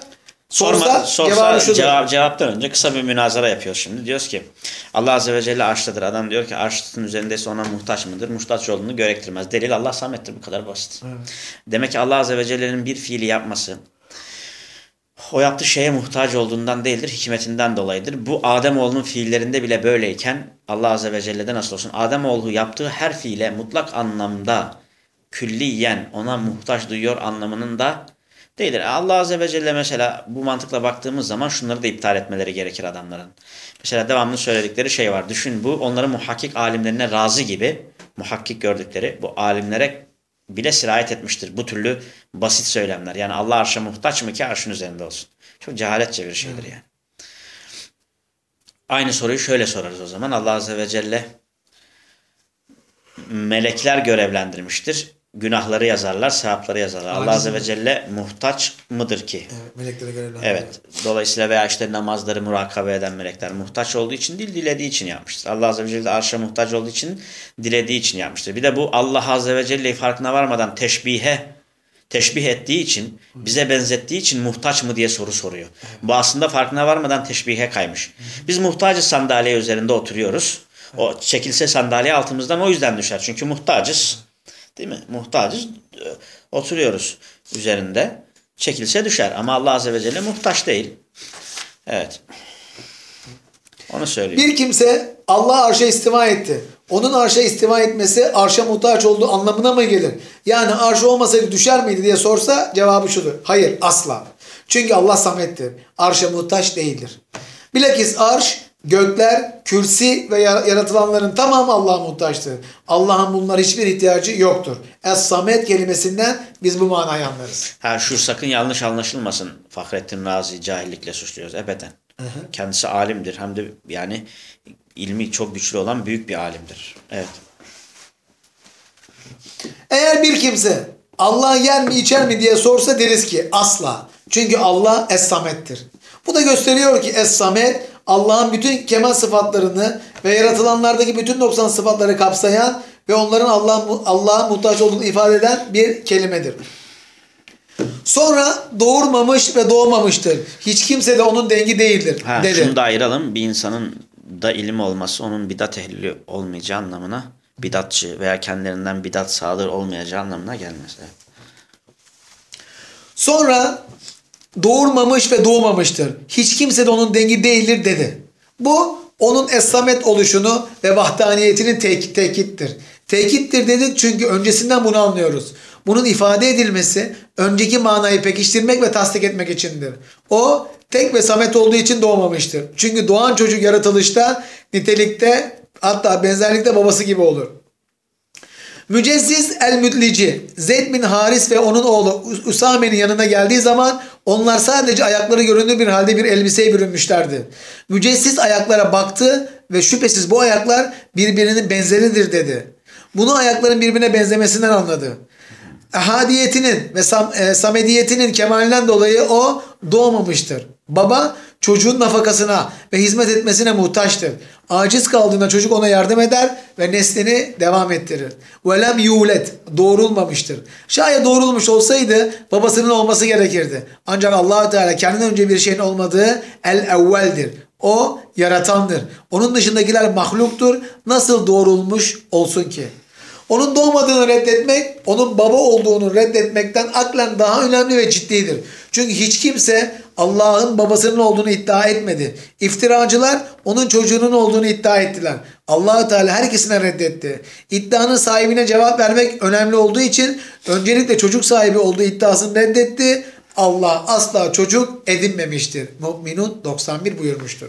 Sorma, sorsa cevap, cevaptan önce kısa bir münazara yapıyoruz şimdi. Diyoruz ki Allah Azze ve Celle arştadır. Adam diyor ki arşın üzerindeyse ona muhtaç mıdır? Muhtaç olduğunu gerektirmez. Delil Allah samettir. Bu kadar basit. Demek ki Allah Azze ve Celle'nin bir fiili yapması o yaptığı şeye muhtaç olduğundan değildir, hikmetinden dolayıdır. Bu Ademoğlunun fiillerinde bile böyleyken Allah Azze ve Celle'de nasıl olsun? Ademoğlu yaptığı her fiile mutlak anlamda külliyen ona muhtaç duyuyor anlamının da değildir. Allah Azze ve Celle mesela bu mantıkla baktığımız zaman şunları da iptal etmeleri gerekir adamların. Mesela devamlı söyledikleri şey var. Düşün bu onların muhakkik alimlerine razı gibi muhakkik gördükleri bu alimlere bile sirayet etmiştir. Bu türlü basit söylemler. Yani Allah arşa muhtaç mı ki arşın üzerinde olsun. Çok cehaletçe bir şeydir yani. Aynı soruyu şöyle sorarız o zaman. Allah Azze ve Celle melekler görevlendirmiştir. Günahları yazarlar, sevapları yazarlar. Allah Aciz Azze ve? Celle muhtaç mıdır ki? Evet, meleklere görevlendirdi. Evet. Dolayısıyla veya işte namazları murakabe eden melekler muhtaç olduğu için değil, dilediği için yapmıştır. Allah Azze ve Celle arşa muhtaç olduğu için dilediği için yapmıştır. Bir de bu Allah Azze ve Celle'yi farkına varmadan teşbihe teşbih ettiği için, bize benzettiği için muhtaç mı diye soru soruyor. Bu aslında farkına varmadan teşbihe kaymış. Biz muhtacız sandalye üzerinde oturuyoruz. O çekilse sandalye altımızdan o yüzden düşer. Çünkü muhtacız. Değil mi? Muhtacız. e, Oturuyoruz üzerinde. Çekilse düşer. Ama Allah Azze ve Celle muhtaç değil. Evet. Onu söylüyor. Bir kimse Allah arşa istiva etti. Onun arşa istiva etmesi arşa muhtaç olduğu anlamına mı gelir? Yani arş olmasaydı düşer miydi diye sorsa cevabı şudur. Hayır asla. Çünkü Allah samettir. Arşa muhtaç değildir. Bilakis arş, gökler, kürsi ve yar- yaratılanların tamamı Allah'a muhtaçtır. Allah'ın bunlar hiçbir ihtiyacı yoktur. Es-samet kelimesinden biz bu manayı anlarız. Ha şu sakın yanlış anlaşılmasın. Fahrettin Razi cahillikle suçluyoruz ebeden. Kendisi alimdir. Hem de yani ilmi çok güçlü olan büyük bir alimdir. Evet. Eğer bir kimse Allah yer mi içer mi diye sorsa deriz ki asla. Çünkü Allah Es-Samet'tir. Bu da gösteriyor ki Es-Samet Allah'ın bütün kemal sıfatlarını ve yaratılanlardaki bütün 90 sıfatları kapsayan ve onların Allah'a Allah'a muhtaç olduğunu ifade eden bir kelimedir. Sonra doğurmamış ve doğmamıştır. Hiç kimse de onun dengi değildir Ha, dedi. şunu da ayıralım. Bir insanın da ilim olması onun bidat ehli olmayacağı anlamına bidatçı veya kendilerinden bidat sadır olmayacağı anlamına gelmez. Evet. Sonra doğurmamış ve doğmamıştır. Hiç kimse de onun dengi değildir dedi. Bu onun esamet oluşunu ve vahdaniyetinin tek, tekittir. Tekittir dedik çünkü öncesinden bunu anlıyoruz. Bunun ifade edilmesi önceki manayı pekiştirmek ve tasdik etmek içindir. O tek ve samet olduğu için doğmamıştır. Çünkü doğan çocuk yaratılışta, nitelikte hatta benzerlikte babası gibi olur. Mücezziz el-Müdlici Zeyd bin Haris ve onun oğlu Üsame'nin yanına geldiği zaman onlar sadece ayakları görünür bir halde bir elbiseye bürünmüşlerdi. Mücezziz ayaklara baktı ve şüphesiz bu ayaklar birbirinin benzeridir dedi. Bunu ayakların birbirine benzemesinden anladı. Ehadiyetinin ve sam, e, samediyetinin kemalinden dolayı o doğmamıştır. Baba çocuğun nafakasına ve hizmet etmesine muhtaçtır. Aciz kaldığında çocuk ona yardım eder ve neslini devam ettirir. Velem yulet doğrulmamıştır. Şayet doğrulmuş olsaydı babasının olması gerekirdi. Ancak allah Teala kendinden önce bir şeyin olmadığı el evveldir. O yaratandır. Onun dışındakiler mahluktur. Nasıl doğrulmuş olsun ki? Onun doğmadığını reddetmek, onun baba olduğunu reddetmekten aklen daha önemli ve ciddidir. Çünkü hiç kimse Allah'ın babasının olduğunu iddia etmedi. İftiracılar onun çocuğunun olduğunu iddia ettiler. allah Teala herkesine reddetti. İddianın sahibine cevap vermek önemli olduğu için öncelikle çocuk sahibi olduğu iddiasını reddetti. Allah asla çocuk edinmemiştir. Mü'minun 91 buyurmuştur.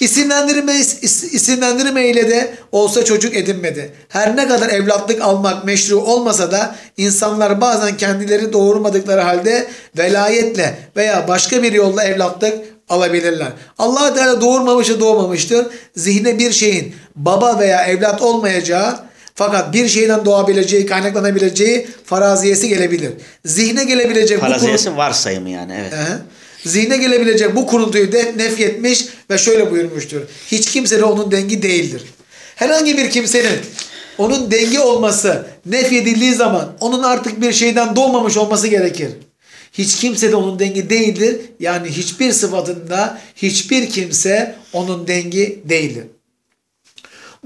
İsimlendirme, is- isimlendirme ile de olsa çocuk edinmedi. Her ne kadar evlatlık almak meşru olmasa da insanlar bazen kendileri doğurmadıkları halde velayetle veya başka bir yolla evlatlık alabilirler. allah Teala doğurmamışı doğmamıştır. Zihne bir şeyin baba veya evlat olmayacağı fakat bir şeyden doğabileceği, kaynaklanabileceği faraziyesi gelebilir. Zihne gelebilecek bu konu- Faraziyesi varsayımı yani. Evet. Hı hı. Zihne gelebilecek bu kuruntuyu de nefyetmiş ve şöyle buyurmuştur. Hiç kimse de onun dengi değildir. Herhangi bir kimsenin onun dengi olması nefyedildiği zaman onun artık bir şeyden doğmamış olması gerekir. Hiç kimse de onun dengi değildir. Yani hiçbir sıfatında hiçbir kimse onun dengi değildir.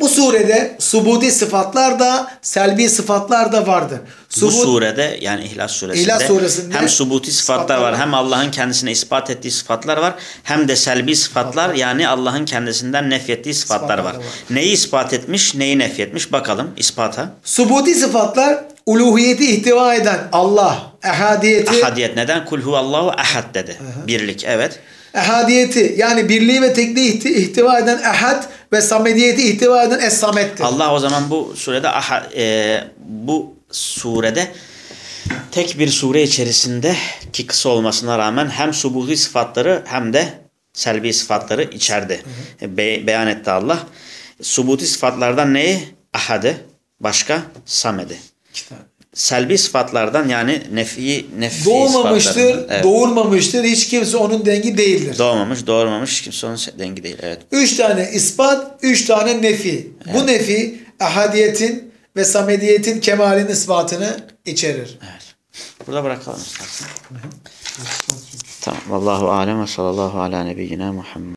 Bu surede subuti sıfatlar da selbi sıfatlar da vardır. Bu Subut- surede yani İhlas suresinde, İhlas suresinde hem subuti sıfatlar sıfatlar var var. hem Allah'ın kendisine ispat ettiği sıfatlar var hem de selbi sıfatlar yani Allah'ın kendisinden nefyettiği sıfatlar Sıfatlar var. var. Neyi ispat etmiş neyi nefyetmiş bakalım ispata. Subuti sıfatlar uluhiyeti ihtiva eden Allah, ehadiyeti, Ahadiyet neden? Kul huvallahu ahad dedi. Birlik evet. Ehadiyeti yani birliği ve tekliği ihti- ihtiva eden ehad ve samediyeti ihtiva eden es-samettir. Allah o zaman bu surede aha, e, bu surede tek bir sure içerisinde ki kısa olmasına rağmen hem subuhi sıfatları hem de selbi sıfatları içerdi. Be- beyan etti Allah. Subuti sıfatlardan neyi? Ahade. Başka? Samedi. İki tane. Selbi sıfatlardan yani nefi, nefi Doğmamıştır. Evet. doğurmamıştır, hiç kimse onun dengi değildir. Doğmamış, doğurmamış kimse onun dengi değil. Evet. Üç tane ispat, üç tane nefi. Bu nefi ahadiyetin ve samediyetin kemalin ispatını içerir. Evet. Burada bırakalım. Tamam. Vallahu alem ve sallallahu ala nebiyyina Muhammed.